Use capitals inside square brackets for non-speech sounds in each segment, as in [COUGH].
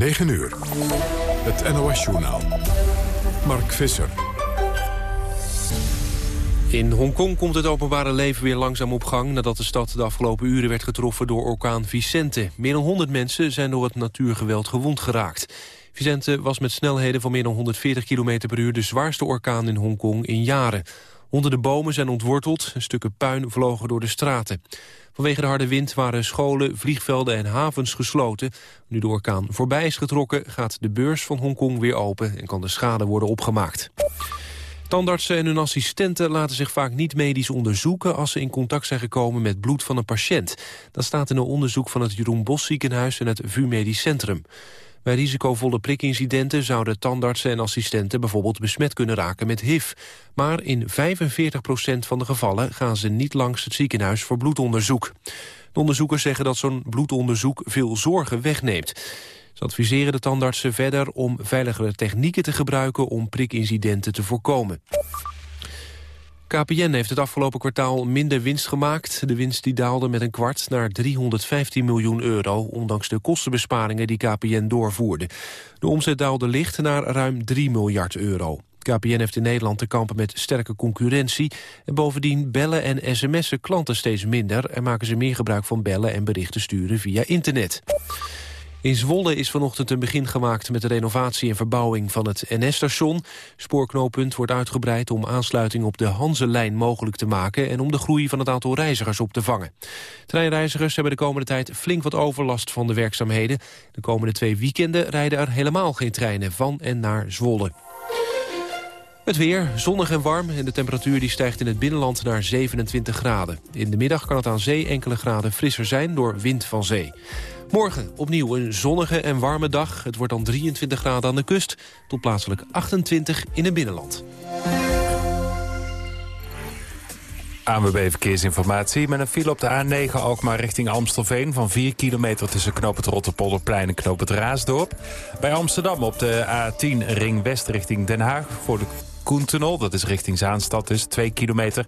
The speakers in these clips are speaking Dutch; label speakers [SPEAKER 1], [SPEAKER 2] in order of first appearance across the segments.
[SPEAKER 1] 9 uur. Het NOS-journaal. Mark Visser.
[SPEAKER 2] In Hongkong komt het openbare leven weer langzaam op gang... nadat de stad de afgelopen uren werd getroffen door orkaan Vicente. Meer dan 100 mensen zijn door het natuurgeweld gewond geraakt. Vicente was met snelheden van meer dan 140 km per uur... de zwaarste orkaan in Hongkong in jaren. Honderden bomen zijn ontworteld, stukken puin vlogen door de straten. Vanwege de harde wind waren scholen, vliegvelden en havens gesloten. Nu de orkaan voorbij is getrokken, gaat de beurs van Hongkong weer open... en kan de schade worden opgemaakt. Tandartsen en hun assistenten laten zich vaak niet medisch onderzoeken... als ze in contact zijn gekomen met bloed van een patiënt. Dat staat in een onderzoek van het Jeroen Bos ziekenhuis en het VU Medisch Centrum. Bij risicovolle prikincidenten zouden tandartsen en assistenten bijvoorbeeld besmet kunnen raken met HIV. Maar in 45% van de gevallen gaan ze niet langs het ziekenhuis voor bloedonderzoek. De onderzoekers zeggen dat zo'n bloedonderzoek veel zorgen wegneemt. Ze adviseren de tandartsen verder om veiligere technieken te gebruiken om prikincidenten te voorkomen. KPN heeft het afgelopen kwartaal minder winst gemaakt. De winst die daalde met een kwart naar 315 miljoen euro... ondanks de kostenbesparingen die KPN doorvoerde. De omzet daalde licht naar ruim 3 miljard euro. KPN heeft in Nederland te kampen met sterke concurrentie... en bovendien bellen en sms'en klanten steeds minder... en maken ze meer gebruik van bellen en berichten sturen via internet. In Zwolle is vanochtend een begin gemaakt met de renovatie en verbouwing van het NS-station. Spoorknooppunt wordt uitgebreid om aansluiting op de Hanselijn mogelijk te maken... en om de groei van het aantal reizigers op te vangen. Treinreizigers hebben de komende tijd flink wat overlast van de werkzaamheden. De komende twee weekenden rijden er helemaal geen treinen van en naar Zwolle. Het weer, zonnig en warm en de temperatuur die stijgt in het binnenland naar 27 graden. In de middag kan het aan zee enkele graden frisser zijn door wind van zee. Morgen opnieuw een zonnige en warme dag. Het wordt dan 23 graden aan de kust tot plaatselijk 28 in het binnenland.
[SPEAKER 3] ANWB Verkeersinformatie met een file op de A9 Alkmaar richting Amstelveen... van 4 kilometer tussen Knoop het Rotterpolderplein en Knoop het Raasdorp. Bij Amsterdam op de A10 Ring West richting Den Haag... voor de Koentunnel, dat is richting Zaanstad dus, 2 kilometer.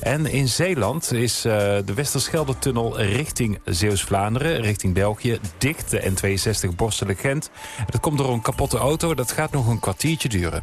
[SPEAKER 3] En in Zeeland is uh, de Westerschelde-tunnel richting Zeeuws-Vlaanderen... richting België, dicht, de N62 Borselen-Gent. Dat komt door een kapotte auto, dat gaat nog een kwartiertje duren.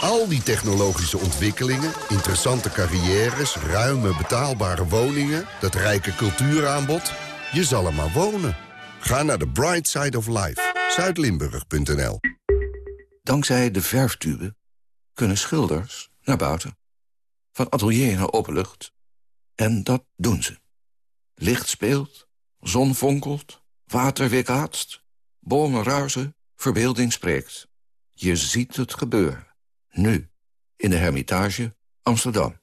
[SPEAKER 4] Al die technologische ontwikkelingen, interessante carrières... ruime betaalbare woningen, dat rijke cultuuraanbod... je zal er maar wonen. Ga naar de Bright Side of Life. Zuidlimburg.nl
[SPEAKER 5] Dankzij de verftube kunnen schilders naar buiten. Van atelier naar openlucht. En dat doen ze. Licht speelt, zon fonkelt, water weerkaatst... bomen ruizen, verbeelding spreekt. Je ziet het gebeuren. Nu, in de Hermitage, Amsterdam.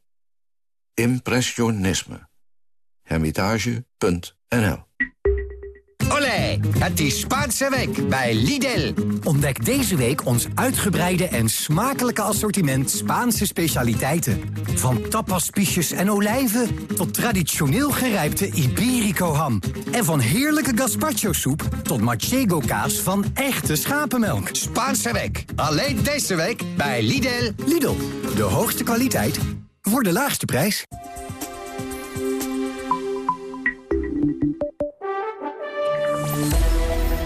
[SPEAKER 5] Impressionisme. Hermitage.nl
[SPEAKER 6] Het is Spaanse week bij Lidl. Ontdek deze week ons uitgebreide en smakelijke assortiment Spaanse specialiteiten. Van tapaspiesjes en olijven tot traditioneel gerijpte Iberico-ham. En van heerlijke gazpacho-soep tot manchego-kaas van echte schapenmelk. Spaanse week, alleen deze week bij Lidl. Lidl, de hoogste kwaliteit voor de laagste prijs.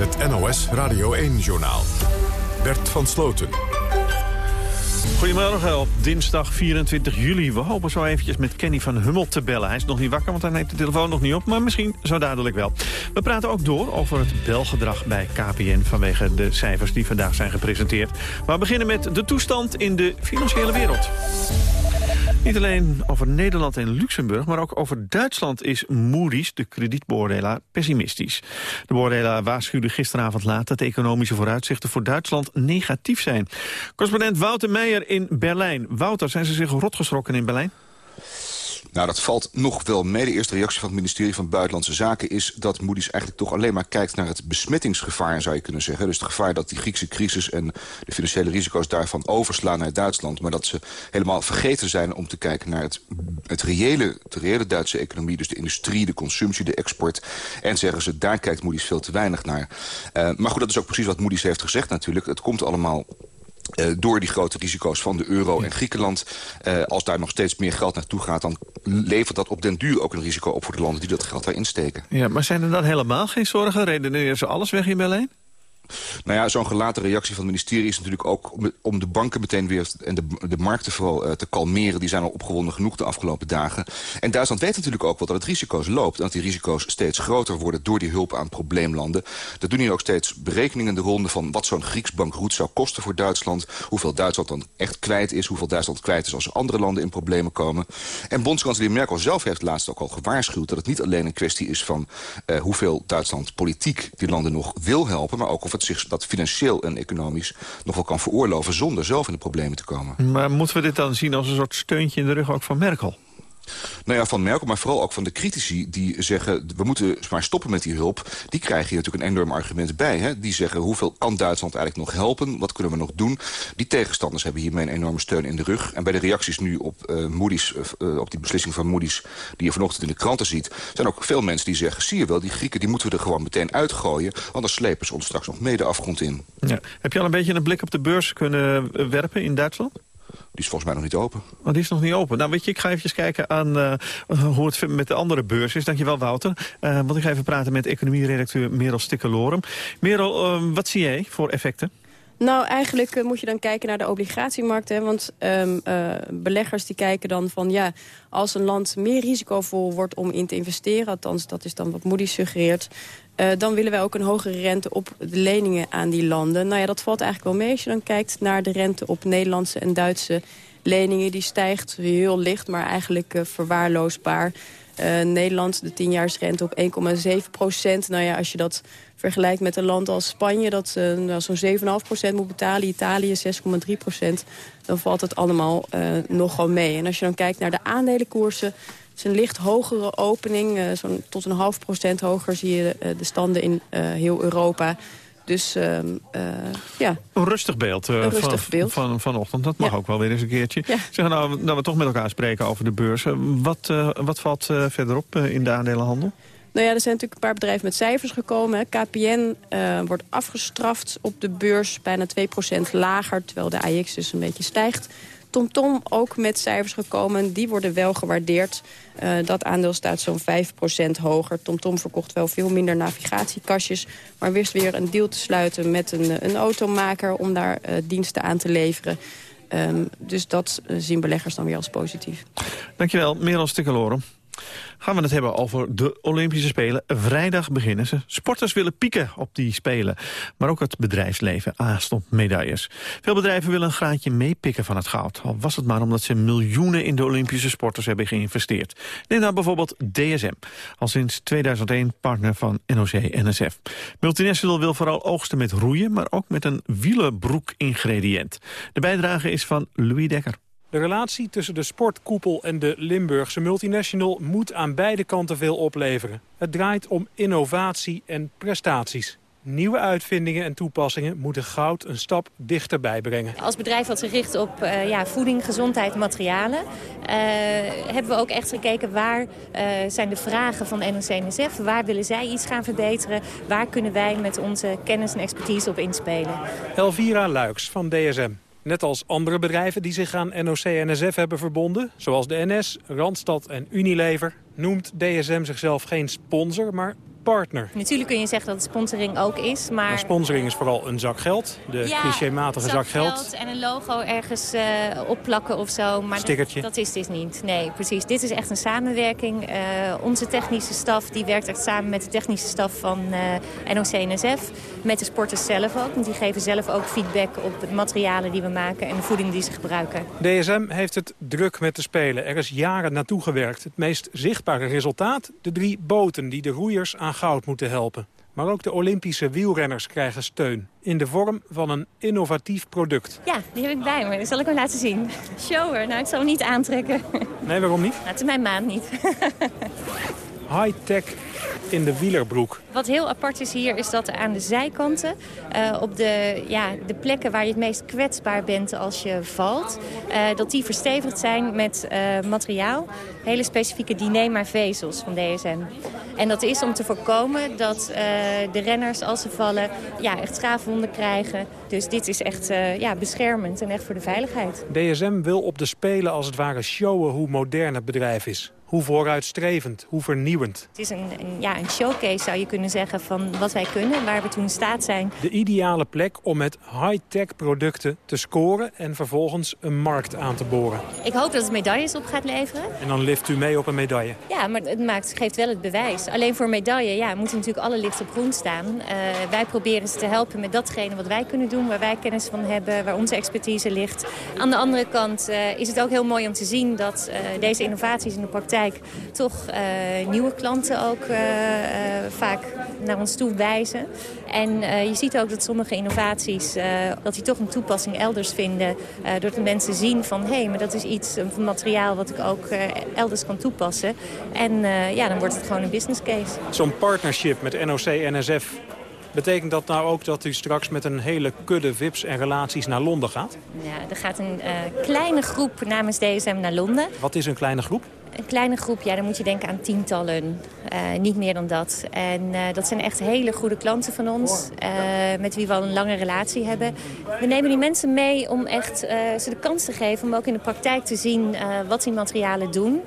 [SPEAKER 1] Het NOS Radio 1-journaal. Bert van Sloten.
[SPEAKER 7] Goedemorgen op dinsdag 24 juli. We hopen zo eventjes met Kenny van Hummel te bellen. Hij is nog niet wakker, want hij neemt de telefoon nog niet op. Maar misschien zo dadelijk wel. We praten ook door over het belgedrag bij KPN... vanwege de cijfers die vandaag zijn gepresenteerd. Maar we beginnen met de toestand in de financiële wereld. Niet alleen over Nederland en Luxemburg, maar ook over Duitsland is Moody's, de kredietbeoordelaar, pessimistisch. De beoordelaar waarschuwde gisteravond laat dat de economische vooruitzichten voor Duitsland negatief zijn. Correspondent Wouter Meijer in Berlijn. Wouter, zijn ze zich rotgeschrokken in Berlijn?
[SPEAKER 8] Nou, dat valt nog wel mee. De eerste reactie van het ministerie van Buitenlandse Zaken is dat Moody's eigenlijk toch alleen maar kijkt naar het besmettingsgevaar, zou je kunnen zeggen. Dus het gevaar dat die Griekse crisis en de financiële risico's daarvan overslaan naar Duitsland. Maar dat ze helemaal vergeten zijn om te kijken naar het, het reële, de reële Duitse economie. Dus de industrie, de consumptie, de export. En zeggen ze, daar kijkt Moody's veel te weinig naar. Uh, maar goed, dat is ook precies wat Moody's heeft gezegd natuurlijk. Het komt allemaal uh, door die grote risico's van de euro en Griekenland. Uh, als daar nog steeds meer geld naartoe gaat... dan levert dat op den duur ook een risico op voor de landen die dat geld daarin steken.
[SPEAKER 7] Ja, maar zijn er dan helemaal geen zorgen? Redeneren ze alles weg in Berlijn?
[SPEAKER 8] Nou ja, zo'n gelaten reactie van het ministerie is natuurlijk ook... om de banken meteen weer en de, de markten vooral uh, te kalmeren. Die zijn al opgewonden genoeg de afgelopen dagen. En Duitsland weet natuurlijk ook wel dat het risico's loopt. En dat die risico's steeds groter worden door die hulp aan probleemlanden. Dat doen hier ook steeds berekeningen in de ronde van... wat zo'n Grieks bankroet zou kosten voor Duitsland. Hoeveel Duitsland dan echt kwijt is. Hoeveel Duitsland kwijt is als andere landen in problemen komen. En bondskanselier Merkel zelf heeft laatst ook al gewaarschuwd... dat het niet alleen een kwestie is van uh, hoeveel Duitsland politiek die landen nog wil helpen... maar ook of het zich dat financieel en economisch nog wel kan veroorloven... zonder zelf in de problemen te komen.
[SPEAKER 7] Maar moeten we dit dan zien als een soort steuntje in de rug ook van Merkel?
[SPEAKER 8] Nou ja, van Merkel, maar vooral ook van de critici die zeggen... we moeten maar stoppen met die hulp. Die krijgen hier natuurlijk een enorm argument bij. Hè? Die zeggen, hoeveel kan Duitsland eigenlijk nog helpen? Wat kunnen we nog doen? Die tegenstanders hebben hiermee een enorme steun in de rug. En bij de reacties nu op, uh, Moody's, uh, op die beslissing van Moody's... die je vanochtend in de kranten ziet... zijn ook veel mensen die zeggen... zie je wel, die Grieken die moeten we er gewoon meteen uitgooien... anders slepen ze ons straks nog mee de afgrond in.
[SPEAKER 7] Ja. Heb je al een beetje een blik op de beurs kunnen werpen in Duitsland?
[SPEAKER 8] Die is volgens mij nog niet open.
[SPEAKER 7] Oh, die is nog niet open. Nou, weet je, ik ga even kijken aan uh, hoe het met de andere beurs is. Dankjewel, Wouter. Uh, want ik ga even praten met economieredacteur Merel Stikkelorum. Merel, uh, wat zie jij voor effecten?
[SPEAKER 9] Nou, eigenlijk uh, moet je dan kijken naar de obligatiemarkt. Hè, want um, uh, beleggers die kijken dan van... ja, als een land meer risicovol wordt om in te investeren... althans, dat is dan wat Moody suggereert... Uh, dan willen wij ook een hogere rente op de leningen aan die landen. Nou ja, dat valt eigenlijk wel mee als je dan kijkt naar de rente op Nederlandse en Duitse leningen. Die stijgt heel licht, maar eigenlijk verwaarloosbaar. Uh, Nederland, de tienjaarsrente op 1,7 procent. Nou ja, als je dat vergelijkt met een land als Spanje... dat uh, nou, zo'n 7,5 procent moet betalen, Italië 6,3 procent... dan valt het allemaal uh, nogal mee. En als je dan kijkt naar de aandelenkoersen... Het is een licht hogere opening, zo'n tot een half procent hoger zie je de standen in heel Europa. Dus uh, ja.
[SPEAKER 7] Een rustig beeld,
[SPEAKER 9] een rustig
[SPEAKER 7] van,
[SPEAKER 9] beeld.
[SPEAKER 7] Van, vanochtend. Dat mag ja. ook wel weer eens een keertje.
[SPEAKER 9] Ja.
[SPEAKER 7] Zeg, nou, nou, we toch met elkaar spreken over de beurs. Wat, wat valt verderop in de aandelenhandel?
[SPEAKER 9] Nou ja, er zijn natuurlijk een paar bedrijven met cijfers gekomen. KPN wordt afgestraft op de beurs, bijna 2% lager... terwijl de AX dus een beetje stijgt. TomTom ook met cijfers gekomen. Die worden wel gewaardeerd. Uh, dat aandeel staat zo'n 5% hoger. TomTom verkocht wel veel minder navigatiekastjes... maar wist weer een deal te sluiten met een, een automaker... om daar uh, diensten aan te leveren. Um, dus dat zien beleggers dan weer als positief.
[SPEAKER 7] Dankjewel, Merel Stikkeloren gaan we het hebben over de Olympische Spelen. Vrijdag beginnen ze. Sporters willen pieken op die Spelen. Maar ook het bedrijfsleven aast op medailles. Veel bedrijven willen een graadje meepikken van het goud. Al was het maar omdat ze miljoenen in de Olympische sporters hebben geïnvesteerd. Neem nou bijvoorbeeld DSM. Al sinds 2001 partner van NOC-NSF. Multinational wil vooral oogsten met roeien... maar ook met een wielenbroek-ingrediënt. De bijdrage is van Louis Dekker.
[SPEAKER 10] De relatie tussen de sportkoepel en de Limburgse multinational moet aan beide kanten veel opleveren. Het draait om innovatie en prestaties. Nieuwe uitvindingen en toepassingen moeten goud een stap dichterbij brengen.
[SPEAKER 11] Als bedrijf wat zich richt op uh, ja, voeding, gezondheid, materialen... Uh, hebben we ook echt gekeken waar uh, zijn de vragen van NOC-NSF... waar willen zij iets gaan verbeteren... waar kunnen wij met onze kennis en expertise op inspelen.
[SPEAKER 10] Elvira Luiks van DSM. Net als andere bedrijven die zich aan NOC-NSF hebben verbonden... zoals de NS, Randstad en Unilever... noemt DSM zichzelf geen sponsor, maar partner.
[SPEAKER 11] Natuurlijk kun je zeggen dat het sponsoring ook is, maar...
[SPEAKER 10] sponsoring is vooral een zak geld, de ja, clichématige zak, geld.
[SPEAKER 11] en een logo ergens uh, opplakken of zo. Maar
[SPEAKER 10] Stickertje.
[SPEAKER 11] Dat, is dit niet. Nee, precies. Dit is echt een samenwerking. Uh, onze technische staf die werkt echt samen met de technische staf van uh, NOC-NSF. Met de sporters zelf ook. Want die geven zelf ook feedback op de materialen die we maken en de voeding die ze gebruiken.
[SPEAKER 10] DSM heeft het druk met de Spelen. Er is jaren naartoe gewerkt. Het meest zichtbare resultaat? De drie boten die de roeiers aan goud moeten helpen. Maar ook de Olympische wielrenners krijgen steun. In de vorm van een innovatief product.
[SPEAKER 11] Ja, die heb ik bij me. Dat zal ik hem laten zien. Shower. Nou, ik zal hem niet aantrekken.
[SPEAKER 10] Nee, waarom niet?
[SPEAKER 11] Nou, het is mijn maand niet. [LAUGHS]
[SPEAKER 10] High-tech in de wielerbroek.
[SPEAKER 11] Wat heel apart is hier is dat aan de zijkanten... Uh, op de, ja, de plekken waar je het meest kwetsbaar bent als je valt... Uh, dat die verstevigd zijn met uh, materiaal. Hele specifieke Dyneema-vezels van DSM. En dat is om te voorkomen dat de renners als ze vallen... Ja, echt schaafwonden krijgen. Dus dit is echt ja, beschermend en echt voor de veiligheid.
[SPEAKER 10] DSM wil op de Spelen als het ware showen hoe modern het bedrijf is. Hoe vooruitstrevend, hoe vernieuwend.
[SPEAKER 11] Het is een, een, ja, een showcase zou je kunnen zeggen van wat wij kunnen, waar we toen in staat zijn.
[SPEAKER 10] De ideale plek om met high-tech producten te scoren en vervolgens een markt aan te boren.
[SPEAKER 11] Ik hoop dat het medailles op gaat leveren.
[SPEAKER 10] En dan lift u mee op een medaille?
[SPEAKER 11] Ja, maar het maakt, geeft wel het bewijs. Alleen voor medaille ja, moeten natuurlijk alle licht op groen staan. Uh, wij proberen ze te helpen met datgene wat wij kunnen doen, waar wij kennis van hebben, waar onze expertise ligt. Aan de andere kant uh, is het ook heel mooi om te zien dat uh, deze innovaties in de praktijk toch uh, nieuwe klanten ook uh, uh, vaak naar ons toe wijzen. En je ziet ook dat sommige innovaties, dat die toch een toepassing elders vinden. doordat mensen zien van, hé, hey, maar dat is iets, een materiaal wat ik ook elders kan toepassen. En ja, dan wordt het gewoon een business case.
[SPEAKER 10] Zo'n partnership met NOC-NSF Betekent dat nou ook dat u straks met een hele kudde VIP's en relaties naar Londen gaat?
[SPEAKER 11] Ja, er gaat een uh, kleine groep namens DSM naar Londen.
[SPEAKER 10] Wat is een kleine groep?
[SPEAKER 11] Een kleine groep, ja, dan moet je denken aan tientallen. Uh, niet meer dan dat. En uh, dat zijn echt hele goede klanten van ons. Uh, met wie we al een lange relatie hebben. We nemen die mensen mee om echt ze de kans te geven... om ook in de praktijk te zien wat die materialen doen.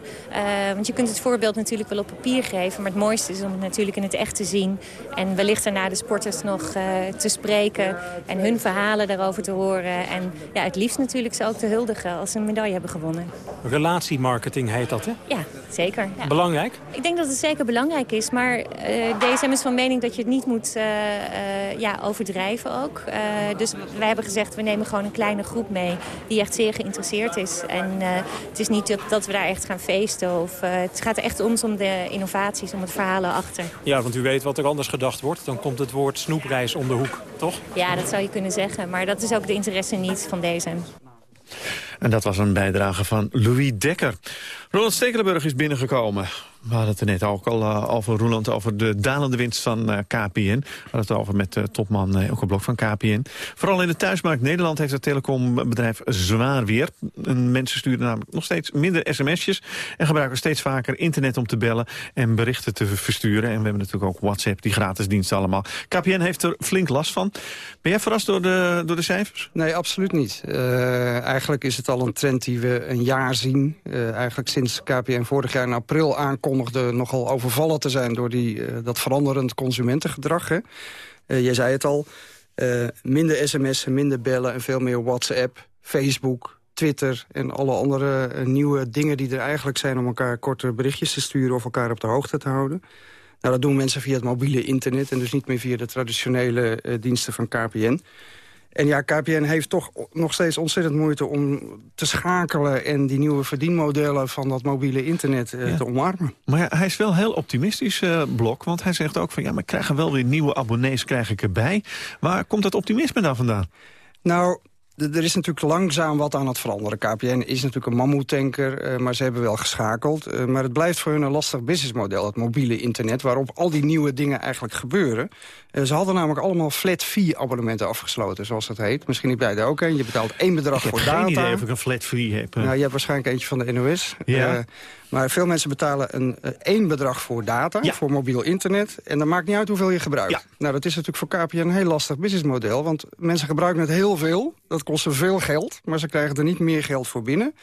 [SPEAKER 11] want je kunt het voorbeeld natuurlijk wel op papier geven. Maar het mooiste is om het natuurlijk in het echt te zien. En wellicht daarna de sporters nog te spreken. En hun verhalen daarover te horen. En ja, het liefst natuurlijk ze ook te huldigen als ze een medaille hebben gewonnen.
[SPEAKER 10] Relatiemarketing heet dat, hè?
[SPEAKER 11] Ja, zeker. Ja.
[SPEAKER 10] Belangrijk?
[SPEAKER 11] Ik denk dat het zeker belangrijk is. Maar uh, DSM is van mening dat je het niet moet uh, uh, ja, overdrijven ook. dus wij hebben gezegd, we nemen gewoon een kleine groep mee... die echt zeer geïnteresseerd is. En het is niet dat, dat, we daar echt gaan feesten. Of, het gaat echt om, om de innovaties, om het verhalen achter.
[SPEAKER 10] Ja, want u weet wat er anders gedacht wordt. Dan komt het woord snoepreis om de hoek, toch?
[SPEAKER 11] Ja, dat zou je kunnen zeggen. Maar dat is ook de interesse niet van DSM.
[SPEAKER 7] En dat was een bijdrage van Louis Dekker. Roland Stekelenburg is binnengekomen. We hadden het er net ook al uh, over, Roland, over de dalende winst van uh, KPN. We hadden het over met uh, topman uh, Blok van KPN. Vooral in de thuismarkt Nederland heeft het telecombedrijf zwaar weer. En mensen sturen namelijk nog steeds minder sms'jes... en gebruiken steeds vaker internet om te bellen en berichten te versturen. En we hebben natuurlijk ook WhatsApp, die gratis dienst allemaal. KPN heeft er flink last van. Ben jij verrast door de, door de cijfers?
[SPEAKER 12] Nee, absoluut niet. eigenlijk is het al een trend die we een jaar zien. eigenlijk sinds KPN vorig jaar in april aankondigde... nogal overvallen te zijn door die, uh, dat veranderend consumentengedrag. Hè. Uh, jij zei het al, uh, minder sms'en, minder bellen en veel meer WhatsApp, Facebook... Twitter en alle andere nieuwe dingen die er eigenlijk zijn... om elkaar korte berichtjes te sturen of elkaar op de hoogte te houden. Nou, dat doen mensen via het mobiele internet... en dus niet meer via de traditionele diensten van KPN. En ja, KPN heeft toch nog steeds ontzettend moeite om te schakelen... en die nieuwe verdienmodellen van dat mobiele internet uh, te omarmen.
[SPEAKER 7] Maar ja, hij is wel heel optimistisch, uh, Blok. Want hij zegt ook van ja, maar ik krijg wel weer nieuwe abonnees krijg ik erbij. Waar komt dat optimisme dan vandaan?
[SPEAKER 12] Nou, er is natuurlijk langzaam wat aan het veranderen. KPN is natuurlijk een mammoetanker, uh, maar ze hebben wel geschakeld. Maar het blijft voor hun een lastig businessmodel, het mobiele internet... waarop al die nieuwe dingen eigenlijk gebeuren. Uh, ze hadden namelijk allemaal flat fee abonnementen afgesloten, zoals dat heet. Misschien niet bij de ook een. Je betaalt één bedrag voor data.
[SPEAKER 7] Ik heb geen idee of ik een flat fee heb.
[SPEAKER 12] Nou, je hebt waarschijnlijk eentje van de NOS.
[SPEAKER 7] Ja.
[SPEAKER 12] Maar veel mensen betalen een, één bedrag voor data, ja. voor mobiel internet. En dan maakt niet uit hoeveel je gebruikt. Ja. Nou, dat is natuurlijk voor KPN een heel lastig businessmodel. Want mensen gebruiken het heel veel. Dat kost ze veel geld, maar ze krijgen er niet meer geld voor binnen.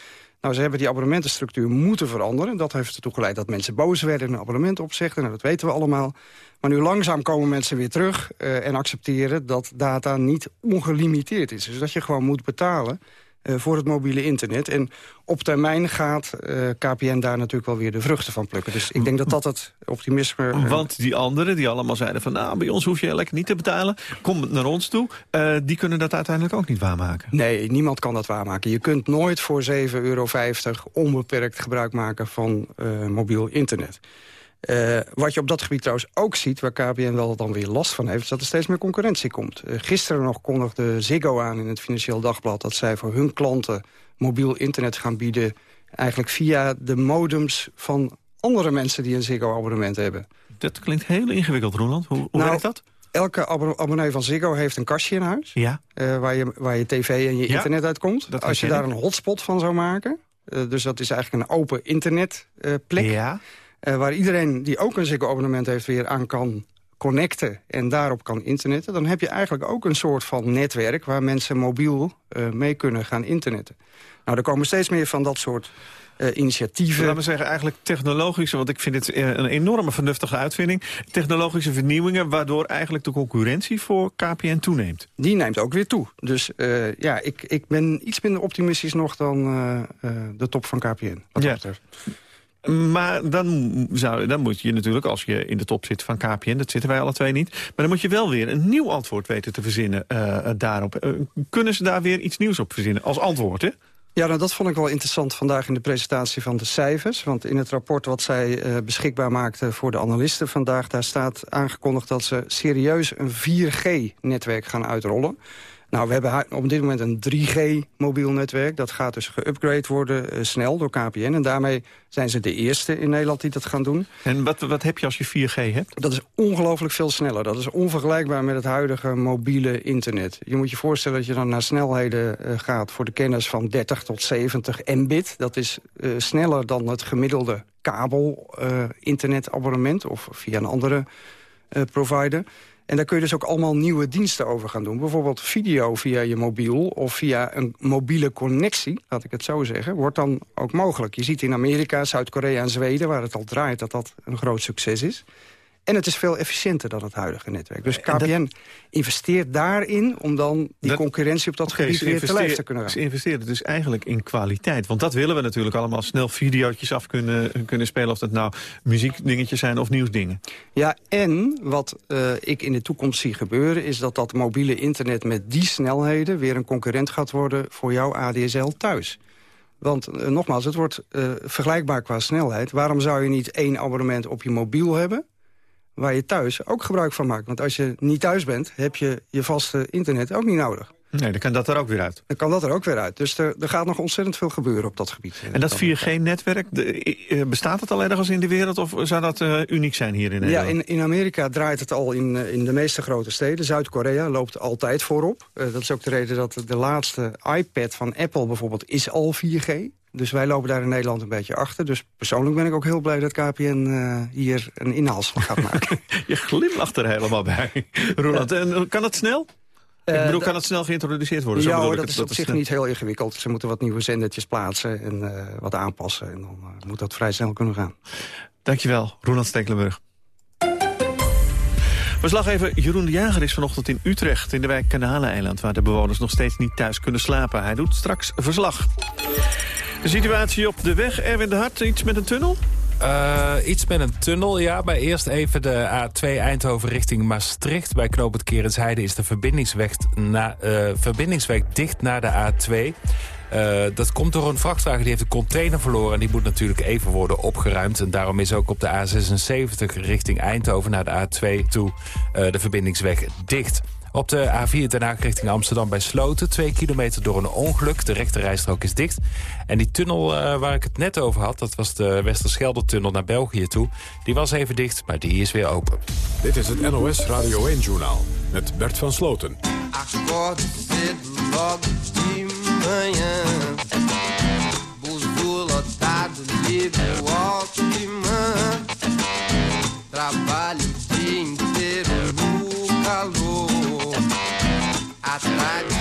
[SPEAKER 12] Nou, ze hebben die abonnementenstructuur moeten veranderen. Dat heeft ertoe geleid dat mensen boos werden en een abonnement opzegden. Nou, dat weten we allemaal. Maar nu langzaam komen mensen weer terug uh, en accepteren dat data niet ongelimiteerd is. Dus dat je gewoon moet betalen uh, voor het mobiele internet. En op termijn gaat uh, KPN daar natuurlijk wel weer de vruchten van plukken. Dus ik denk dat dat het optimisme...
[SPEAKER 7] Uh, Want die anderen die allemaal zeiden van... nou, bij ons hoef je lekker niet te betalen, kom naar ons toe. die kunnen dat uiteindelijk ook niet waarmaken.
[SPEAKER 12] Nee, niemand kan dat waarmaken. Je kunt nooit voor 7,50 euro onbeperkt gebruik maken van mobiel internet. Uh, wat je op dat gebied trouwens ook ziet, waar KPN wel dan weer last van heeft... is dat er steeds meer concurrentie komt. Uh, gisteren nog kondigde Ziggo aan in het Financieel Dagblad... dat zij voor hun klanten mobiel internet gaan bieden... eigenlijk via de modems van andere mensen die een Ziggo-abonnement hebben.
[SPEAKER 7] Dat klinkt heel ingewikkeld, Roland. Hoe, hoe
[SPEAKER 12] nou,
[SPEAKER 7] werkt dat?
[SPEAKER 12] Elke abonnee van Ziggo heeft een kastje in huis...
[SPEAKER 7] Ja.
[SPEAKER 12] Uh, waar, je, waar je tv en je
[SPEAKER 7] ja,
[SPEAKER 12] internet uitkomt. Als je daar een hotspot van zou maken... dus dat is eigenlijk een open internetplek...
[SPEAKER 7] ja.
[SPEAKER 12] Uh, waar iedereen die ook een Ziggo-abonnement heeft weer aan kan connecten en daarop kan internetten... dan heb je eigenlijk ook een soort van netwerk... waar mensen mobiel uh, mee kunnen gaan internetten. Nou, er komen steeds meer van dat soort uh, initiatieven.
[SPEAKER 7] Laten we zeggen eigenlijk technologische, want ik vind het een enorme vernuftige uitvinding. Technologische vernieuwingen waardoor eigenlijk de concurrentie voor KPN toeneemt.
[SPEAKER 12] Die neemt ook weer toe. Dus uh, ja, ik, ik ben iets minder optimistisch nog dan uh, de top van KPN. Wat
[SPEAKER 7] ja. Maar dan, zou, dan moet je natuurlijk, als je in de top zit van KPN... dat zitten wij alle twee niet... maar dan moet je wel weer een nieuw antwoord weten te verzinnen uh, daarop. Uh, kunnen ze daar weer iets nieuws op verzinnen als antwoord, hè?
[SPEAKER 12] Ja, nou, dat vond ik wel interessant vandaag in de presentatie van de cijfers. Want in het rapport wat zij uh, beschikbaar maakten voor de analisten vandaag... daar staat aangekondigd dat ze serieus een 4G-netwerk gaan uitrollen. Nou, we hebben op dit moment een 3G mobiel netwerk. Dat gaat dus geüpgrade worden uh, snel door KPN. En daarmee zijn ze de eerste in Nederland die dat gaan doen.
[SPEAKER 7] En wat, wat heb je als je 4G hebt?
[SPEAKER 12] Dat is ongelooflijk veel sneller. Dat is onvergelijkbaar met het huidige mobiele internet. Je moet je voorstellen dat je dan naar snelheden uh, gaat... voor de kennis van 30 tot 70 mbit. Dat is uh, sneller dan het gemiddelde kabel-internetabonnement... of via een andere provider... En daar kun je dus ook allemaal nieuwe diensten over gaan doen. Bijvoorbeeld video via je mobiel of via een mobiele connectie, laat ik het zo zeggen, wordt dan ook mogelijk. Je ziet in Amerika, Zuid-Korea en Zweden, waar het al draait, dat dat een groot succes is. En het is veel efficiënter dan het huidige netwerk. Dus KPN investeert daarin om dan die dat, concurrentie op dat okay, gebied weer te lijf te kunnen gaan.
[SPEAKER 7] Ze investeren dus eigenlijk in kwaliteit. Want dat willen we natuurlijk allemaal snel video's af kunnen, kunnen spelen. Of dat nou muziekdingetjes zijn of nieuwsdingen.
[SPEAKER 12] Ja, en wat uh, ik in de toekomst zie gebeuren... is dat dat mobiele internet met die snelheden... weer een concurrent gaat worden voor jouw ADSL thuis. Want uh, nogmaals, het wordt uh, vergelijkbaar qua snelheid. Waarom zou je niet één abonnement op je mobiel hebben waar je thuis ook gebruik van maakt. Want als je niet thuis bent, heb je je vaste internet ook niet nodig.
[SPEAKER 7] Nee, dan kan dat er ook weer uit.
[SPEAKER 12] Dan kan dat er ook weer uit. Dus er, er gaat nog ontzettend veel gebeuren op dat gebied.
[SPEAKER 7] En dat 4G-netwerk, bestaat het al ergens in de wereld... of zou dat uh, uniek zijn hier in Nederland?
[SPEAKER 12] Ja, in, in Amerika draait het al in, in de meeste grote steden. Zuid-Korea loopt altijd voorop. Uh, dat is ook de reden dat de laatste iPad van Apple bijvoorbeeld is al 4G. Dus wij lopen daar in Nederland een beetje achter. Dus persoonlijk ben ik ook heel blij dat KPN uh, hier een inhaalslag gaat maken. [LAUGHS]
[SPEAKER 7] Je glimlacht er helemaal bij, Roland. Ja. En kan het snel? Ik bedoel, kan het snel geïntroduceerd worden?
[SPEAKER 12] Ja, hoor, dat
[SPEAKER 7] het,
[SPEAKER 12] is op zich niet heel ingewikkeld. Ze moeten wat nieuwe zendertjes plaatsen en uh, wat aanpassen. En dan uh, moet dat vrij snel kunnen gaan.
[SPEAKER 7] Dankjewel, Roland Stekelenburg. Verslaggever Jeroen de Jager is vanochtend in Utrecht... in de wijk Kanaleneiland... waar de bewoners nog steeds niet thuis kunnen slapen. Hij doet straks verslag. De situatie op de weg, Erwin de Hart, iets met een tunnel?
[SPEAKER 3] Uh, iets met een tunnel, ja. Maar eerst even de A2 Eindhoven richting Maastricht. Bij knooppunt Kerensheide is de verbindingsweg, uh, verbindingsweg dicht naar de A2. Uh, dat komt door een vrachtwagen die heeft een container verloren... en die moet natuurlijk even worden opgeruimd. En daarom is ook op de A76 richting Eindhoven naar de A2 toe... de verbindingsweg dicht. Op de A4 Den Haag richting Amsterdam bij Sloten. Twee kilometer door een ongeluk. De rechte rijstrook is dicht. En die tunnel uh, waar ik het net over had... dat was de Westerschelde-tunnel naar België toe. Die was even dicht, maar die is weer open.
[SPEAKER 1] Dit is het NOS Radio 1-journaal met Bert van Sloten.
[SPEAKER 13] Trabalho o dia inteiro no calor. got my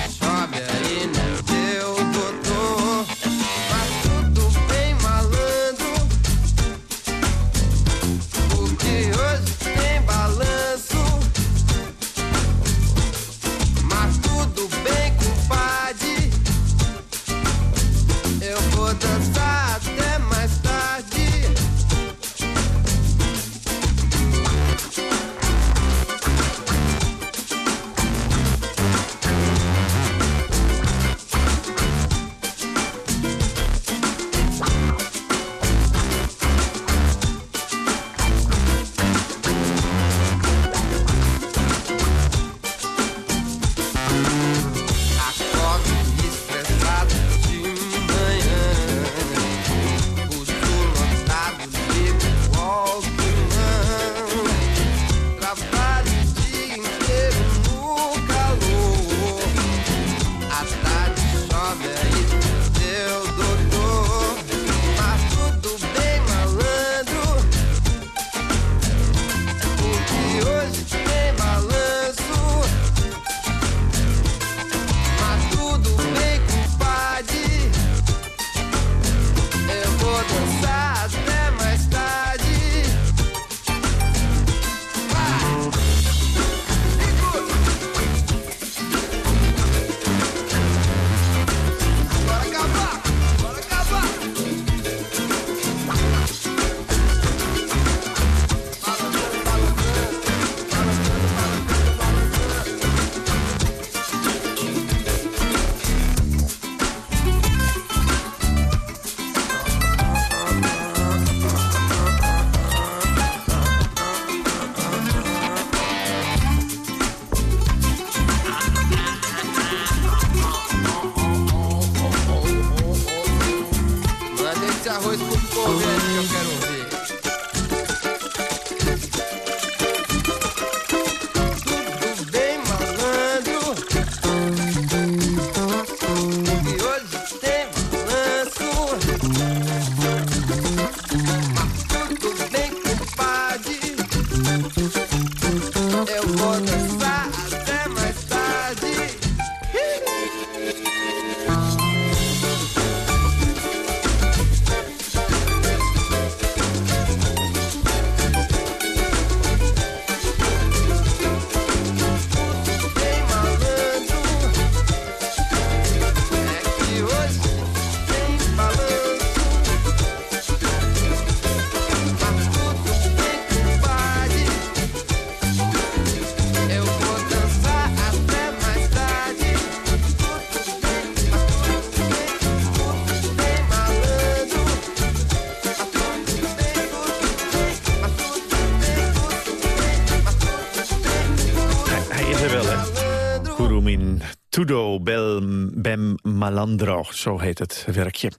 [SPEAKER 13] Tudo
[SPEAKER 7] Bel Bem Malandro, zo heet het werkje.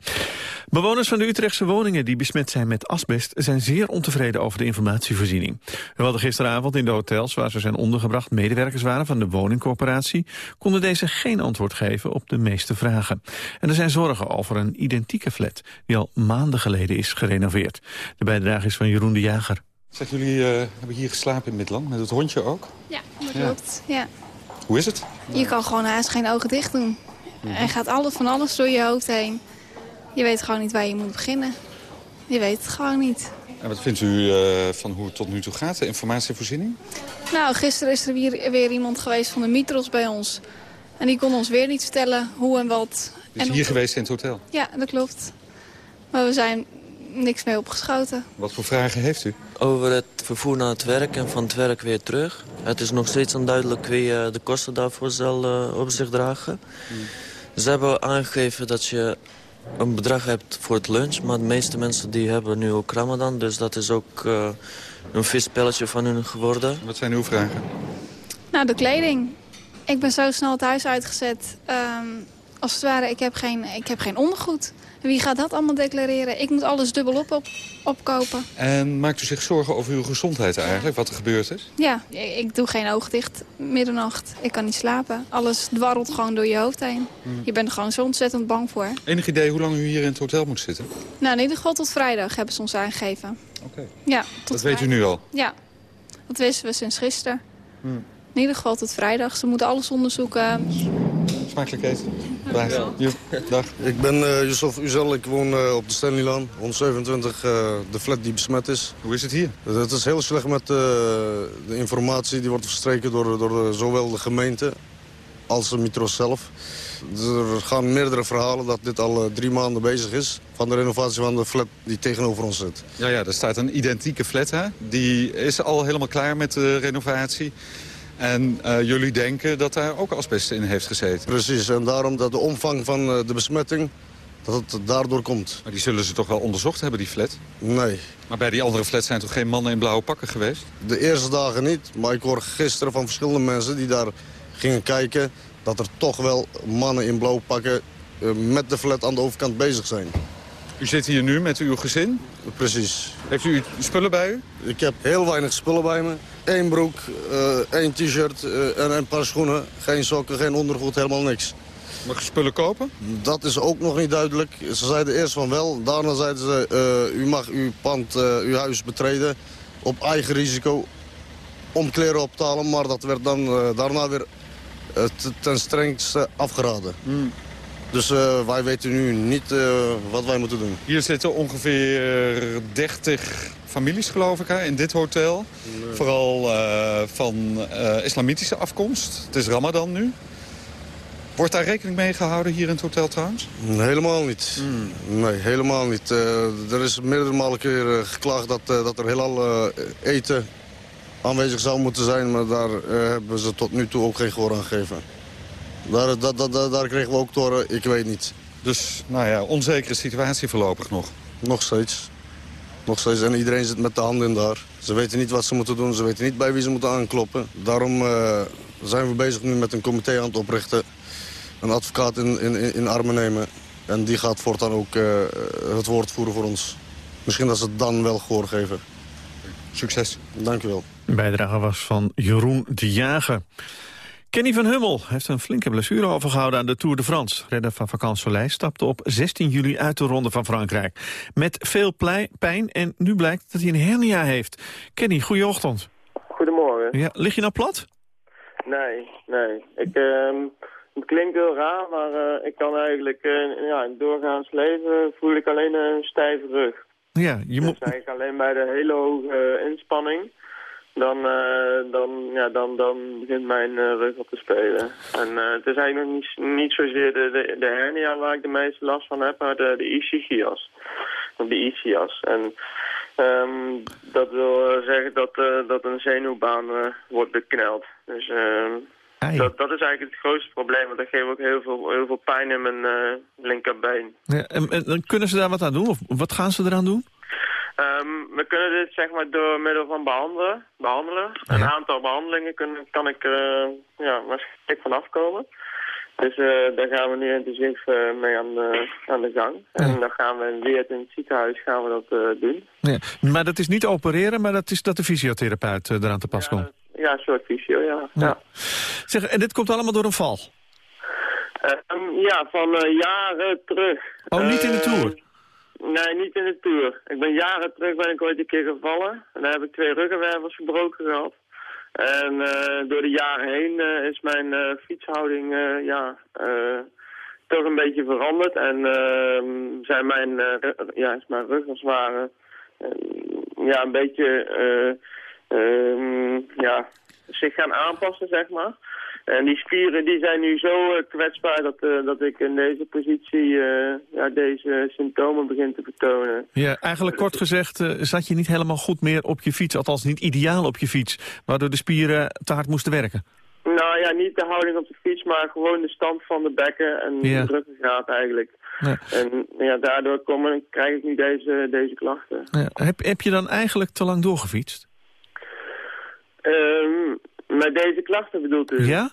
[SPEAKER 7] Bewoners van de Utrechtse woningen die besmet zijn met asbest... zijn zeer ontevreden over de informatievoorziening. We hadden gisteravond in de hotels waar ze zijn ondergebracht... medewerkers waren van de woningcorporatie... konden deze geen antwoord geven op de meeste vragen. En er zijn zorgen over een identieke flat... die al maanden geleden is gerenoveerd. De bijdrage is van Jeroen de Jager.
[SPEAKER 14] Zeg, jullie eh, hebben hier geslapen in Midland, met het hondje ook.
[SPEAKER 15] Ja, dat klopt. Ja.
[SPEAKER 14] Hoe is het?
[SPEAKER 15] Je kan gewoon haast geen ogen dicht doen.
[SPEAKER 14] Mhm.
[SPEAKER 15] Er gaat alles van alles door je hoofd heen. Je weet gewoon niet waar je moet beginnen. Je weet het gewoon niet.
[SPEAKER 14] En wat vindt u eh, van hoe het tot nu toe gaat, de informatievoorziening?
[SPEAKER 15] Nou, gisteren is er weer, weer iemand geweest van de Mitros bij ons. En die kon ons weer niet vertellen hoe en wat.
[SPEAKER 14] Die is
[SPEAKER 15] en
[SPEAKER 14] hier geweest in het hotel.
[SPEAKER 15] Ja, dat klopt. Maar we zijn niks mee opgeschoten.
[SPEAKER 14] Wat voor vragen heeft u?
[SPEAKER 16] Over het vervoer naar het werk en van het werk weer terug. Het is nog steeds onduidelijk wie eh, de kosten daarvoor zal eh, op zich dragen. Ze hebben aangegeven dat je een bedrag hebt voor het lunch... maar de meeste mensen die hebben nu ook Ramadan... dus dat is ook eh, een vispelletje van hun geworden.
[SPEAKER 14] Wat zijn uw vragen?
[SPEAKER 15] Nou, de kleding. Ik ben zo snel het huis uitgezet. Ehm, als het ware, ik heb, geen, ik heb geen ondergoed. Wie gaat dat allemaal declareren? Ik moet alles dubbelop op, opkopen.
[SPEAKER 14] En maakt u zich zorgen over uw gezondheid eigenlijk, wat er gebeurd is?
[SPEAKER 15] Ja, ik doe geen ogen dicht middernacht. Ik kan niet slapen. Alles dwarrelt gewoon door je hoofd heen.
[SPEAKER 14] Hmm.
[SPEAKER 15] Je bent er gewoon zo ontzettend bang voor.
[SPEAKER 14] Enig idee hoe lang u hier in het hotel moet zitten?
[SPEAKER 15] Nou, in ieder geval tot vrijdag hebben ze ons aangegeven.
[SPEAKER 14] Oké.
[SPEAKER 15] Ja, tot
[SPEAKER 14] Dat weet u
[SPEAKER 15] vrijdag.
[SPEAKER 14] nu al?
[SPEAKER 15] Ja, dat wisten we sinds gisteren.
[SPEAKER 14] Hmm.
[SPEAKER 15] In ieder geval tot vrijdag. Ze moeten alles onderzoeken.
[SPEAKER 14] Smakelijk eten. Dag.
[SPEAKER 17] Ik ben eh Yusuf Uzel, ik woon eh, op de Stanleylaan, 127, eh, de flat die besmet is.
[SPEAKER 14] Hoe is het hier?
[SPEAKER 17] Het is heel slecht met eh, de informatie die wordt verstreken door, door zowel de gemeente als de Mitros zelf. Er gaan meerdere verhalen dat dit al drie maanden bezig is van de renovatie van de flat die tegenover ons zit.
[SPEAKER 14] Ja, ja, er staat een identieke flat, hè? Die is al helemaal klaar met de renovatie. En eh, jullie denken dat daar ook asbest in heeft gezeten.
[SPEAKER 17] Precies, en daarom dat de omvang van eh, de besmetting, dat het daardoor komt.
[SPEAKER 14] Maar die zullen ze toch wel onderzocht hebben, die flat?
[SPEAKER 17] Nee.
[SPEAKER 14] Maar bij die andere flats zijn toch geen mannen in blauwe pakken geweest?
[SPEAKER 17] De eerste dagen niet, maar ik hoor gisteren van verschillende mensen die daar gingen kijken... dat er toch wel mannen in blauw pakken eh, met de flat aan de overkant bezig zijn.
[SPEAKER 14] U zit hier nu met uw gezin?
[SPEAKER 17] Precies.
[SPEAKER 14] Heeft u spullen bij u?
[SPEAKER 17] Ik heb heel weinig spullen bij me. Eén broek, eh, één t-shirt eh, en een paar schoenen. Geen sokken, geen ondergoed, helemaal niks.
[SPEAKER 14] Mag je spullen kopen?
[SPEAKER 17] Dat is ook nog niet duidelijk. Ze zeiden eerst van wel, daarna zeiden ze... eh, u mag uw pand, uw huis betreden op eigen risico om kleren op te halen. Maar dat werd dan daarna weer te- ten strengste afgeraden. Dus eh, wij weten nu niet eh, wat wij moeten doen.
[SPEAKER 14] Hier zitten ongeveer 30 families, geloof ik, hè, in dit hotel. Vooral eh, van eh, islamitische afkomst. Het is Ramadan nu. Wordt daar rekening mee gehouden hier in het hotel trouwens?
[SPEAKER 17] Helemaal niet. Nee, helemaal niet. Eh, er is meerdere malen keer eh, geklaagd dat, eh, dat er heel eh, eten aanwezig zou moeten zijn. Maar daar eh, hebben ze tot nu toe ook geen gehoor aan gegeven. Daar, dat, dat, dat- daar kregen we ook te horen, ik weet niet.
[SPEAKER 14] Dus, nou ja, onzekere situatie voorlopig nog.
[SPEAKER 17] Nog steeds. Nog steeds. En iedereen zit met de handen in daar. Ze weten niet wat ze moeten doen. Ze weten niet bij wie ze moeten aankloppen. Daarom eh, zijn we bezig nu met een comité aan het oprichten. Een advocaat in, in, in armen nemen. En die gaat voortaan ook eh, het woord voeren voor ons. Misschien dat ze het dan wel gehoor geven.
[SPEAKER 14] Succes.
[SPEAKER 17] Dank u wel.
[SPEAKER 7] De bijdrage was van Jeroen de Jager. Kenny van Hummel heeft een flinke blessure overgehouden aan de Tour de France. Redder van Vakant Soleil stapte op 16 juli uit de Ronde van Frankrijk. Met veel pijn en nu blijkt dat hij een hernia heeft. Kenny, goeieochtend.
[SPEAKER 18] Goedemorgen.
[SPEAKER 7] Ja, lig je nou plat?
[SPEAKER 18] Nee, nee. Ik, ehm, het klinkt heel raar, maar eh, ik kan eigenlijk eh, ja, doorgaans leven voel ik alleen een stijve rug.
[SPEAKER 7] Ja, je moet...
[SPEAKER 18] Dus eigenlijk alleen bij de hele hoge inspanning, dan, eh, dan, ja, dan, dan begint mijn eh, rug op te spelen. En eh, het is eigenlijk nog niet, niet zozeer de, de, de hernia waar ik de meeste last van heb, maar de, de ischias. Of de ischias. En ehm, dat wil zeggen dat, dat een zenuwbaan wordt bekneld. Dus ehm, dat, dat is eigenlijk het grootste probleem, want dat geeft ook heel veel, heel veel pijn in mijn linkerbeen.
[SPEAKER 7] Ja, en, en, en kunnen ze daar wat aan doen? Of wat gaan ze eraan doen?
[SPEAKER 18] Ehm, we kunnen dit zeg maar door middel van behandelen. behandelen. Een aantal behandelingen kunnen, kan ik uh, ja, waarschijnlijk vanaf komen. Dus uh, daar gaan we nu intensief uh, mee aan, aan de gang. En dan gaan we weer in het ziekenhuis gaan we dat doen.
[SPEAKER 7] Ja. Maar dat is niet opereren, maar dat is dat de fysiotherapeut eraan te pas komt.
[SPEAKER 18] Ja, een soort fysio, ja. ja.
[SPEAKER 7] Zeg, en dit komt allemaal door een val?
[SPEAKER 18] Um, ja, van jaren terug.
[SPEAKER 7] Oh, niet in de Tour?
[SPEAKER 18] Nee, niet in de Tour. Ik ben jaren terug ben ik ooit een keer gevallen. En daar heb ik twee ruggenwervels gebroken gehad. En uh, door de jaren heen uh, is mijn uh, fietshouding ja, toch een beetje veranderd. En ehm, zijn mijn, ja, is mijn rug als ware ja, een beetje ehm, ja, zich gaan aanpassen, zeg maar. En die spieren die zijn nu zo uh, kwetsbaar dat, uh, dat ik in deze positie uh, ja, deze symptomen begin te vertonen.
[SPEAKER 7] Ja, eigenlijk kort gezegd zat je niet helemaal goed meer op je fiets, althans niet ideaal op je fiets, waardoor de spieren te hard moesten werken.
[SPEAKER 18] Nou ja, niet de houding op de fiets, maar gewoon de stand van de bekken en
[SPEAKER 7] ja.
[SPEAKER 18] de ruggengraat eigenlijk. Ja. En ja, daardoor komen, krijg ik nu deze, deze klachten.
[SPEAKER 7] Ja. Heb, heb je dan eigenlijk te lang doorgefietst?
[SPEAKER 18] Um, met deze klachten bedoelt u?
[SPEAKER 7] Ja?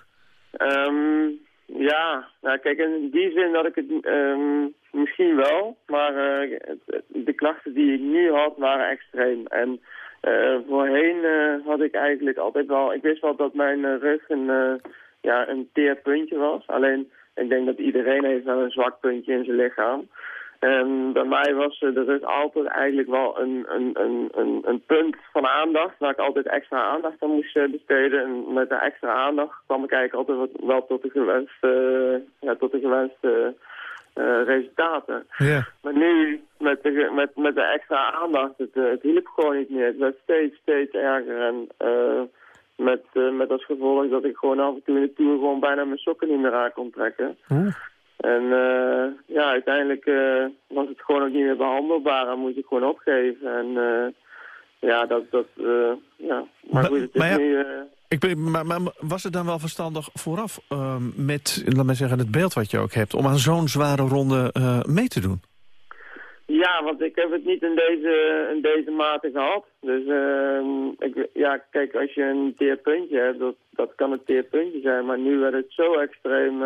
[SPEAKER 18] Um, ja, nou kijk, in die zin dat ik het um, misschien wel, maar uh, de klachten die ik nu had waren extreem. En uh, voorheen uh, had ik eigenlijk altijd wel, ik wist wel dat mijn rug een, ja, een teer puntje was. Alleen, ik denk dat iedereen heeft wel een zwak puntje in zijn lichaam. En bij mij was de rug altijd eigenlijk wel een, een, een, een, een punt van aandacht, waar ik altijd extra aandacht aan moest besteden. En met de extra aandacht kwam ik eigenlijk altijd wat, wel tot de gewenste, ja, tot de gewenste uh, resultaten.
[SPEAKER 7] Yeah.
[SPEAKER 18] Maar nu, met de, met, met de extra aandacht, het, het hielp gewoon niet meer. Het werd steeds, steeds erger. En uh, met, uh, met als gevolg dat ik gewoon af en toe in de tour gewoon bijna mijn sokken niet meer aan kon trekken. En uh, ja, uiteindelijk uh, was het gewoon ook niet meer behandelbaar en moest ik gewoon opgeven. En uh, ja, dat, dat ja. Maar goed, het is
[SPEAKER 7] maar ja,
[SPEAKER 18] nu...
[SPEAKER 7] ik ben, maar, maar, was het dan wel verstandig vooraf met, laat maar zeggen, het beeld wat je ook hebt... om aan zo'n zware ronde mee te doen?
[SPEAKER 18] Ja, want ik heb het niet in deze, in deze mate gehad. Dus ik, ja, kijk, als je een teerpuntje hebt, dat, dat kan een teerpuntje zijn. Maar nu werd het zo extreem...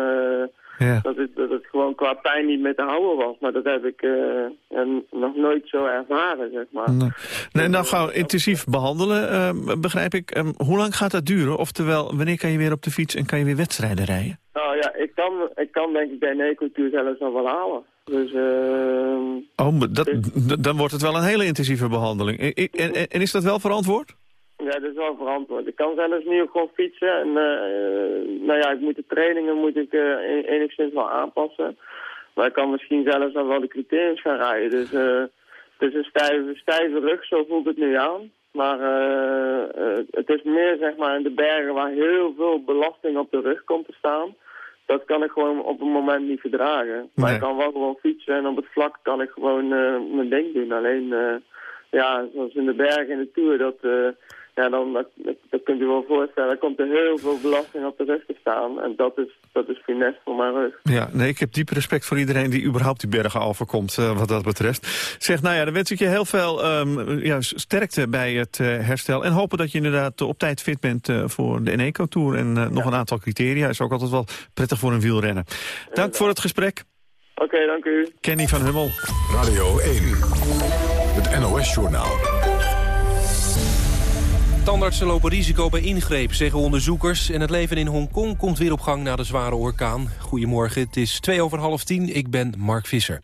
[SPEAKER 7] Ja.
[SPEAKER 18] Dat, het, dat het gewoon qua pijn niet meer te houden was. Maar dat heb ik uh, nog nooit zo ervaren, zeg maar.
[SPEAKER 7] Nee, nee nou gaan we intensief behandelen, uh, begrijp ik. Um, hoe lang gaat dat duren? Oftewel, wanneer kan je weer op de fiets en kan je weer wedstrijden rijden?
[SPEAKER 18] Nou ja, ik kan, ik kan denk ik bij een ecotuur zelfs nog wel halen. Dus, uh,
[SPEAKER 7] oh, dat, dus... dan wordt het wel een hele intensieve behandeling. En, en, en is dat wel verantwoord?
[SPEAKER 18] Ja, dat is wel verantwoord. Ik kan zelfs nu ook gewoon fietsen. En uh, nou ja, ik moet de trainingen moet ik uh, enigszins wel aanpassen. Maar ik kan misschien zelfs nog wel de criteriums gaan rijden. Dus uh, het is een stijve, stijve rug, zo voelt het nu aan. Maar het is meer zeg maar in de bergen waar heel veel belasting op de rug komt te staan. Dat kan ik gewoon op een moment niet verdragen. Maar ik kan wel gewoon fietsen en op het vlak kan ik gewoon mijn ding doen. Alleen, ja, zoals in de bergen in de Tour, dat ja, dan, dat, dat kunt u wel voorstellen, er komt er heel veel belasting op de rug te staan. En dat is, dat is finesse voor mijn rug.
[SPEAKER 7] Ja, nee, ik heb diep respect voor iedereen die überhaupt die bergen overkomt, uh, wat dat betreft. Zeg, nou ja, dan wens ik je heel veel um, ja, sterkte bij het uh, herstel. En hopen dat je inderdaad op tijd fit bent uh, voor de Eneco Tour. En nog een aantal criteria is ook altijd wel prettig voor een wielrenner. Dank voor het gesprek.
[SPEAKER 18] Oké, dank u.
[SPEAKER 7] Kenny van Hummel.
[SPEAKER 1] Radio 1, het NOS-journaal.
[SPEAKER 2] Tandartsen lopen risico bij ingreep, zeggen onderzoekers. En het leven in Hongkong komt weer op gang na de zware orkaan. Goedemorgen, het is twee over half tien. Ik ben Mark Visser.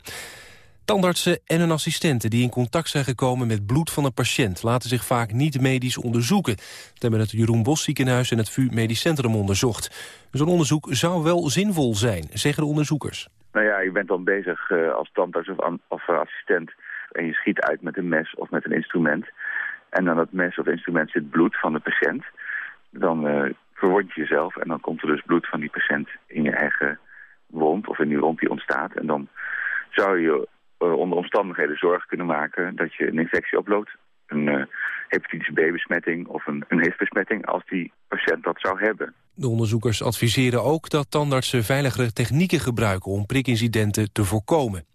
[SPEAKER 2] Tandartsen en hun assistenten die in contact zijn gekomen met bloed van een patiënt... laten zich vaak niet medisch onderzoeken. Dat hebben het Jeroen Bos ziekenhuis en het VU Medisch Centrum onderzocht. Zo'n onderzoek zou wel zinvol zijn, zeggen de onderzoekers.
[SPEAKER 19] Nou ja, je bent dan bezig uh, als tandarts of, of assistent... en je schiet uit met een mes of met een instrument... en dan dat mes of instrument zit bloed van de patiënt... dan uh, verwond je jezelf en dan komt er dus bloed van die patiënt in je eigen wond... of in die wond die ontstaat. En dan zou je onder omstandigheden zorg kunnen maken dat je een infectie oploopt. Een uh, hepatitis B-besmetting of een, een HIV-besmetting als die patiënt dat zou hebben.
[SPEAKER 2] De onderzoekers adviseren ook dat tandartsen veiligere technieken gebruiken om prikincidenten te voorkomen.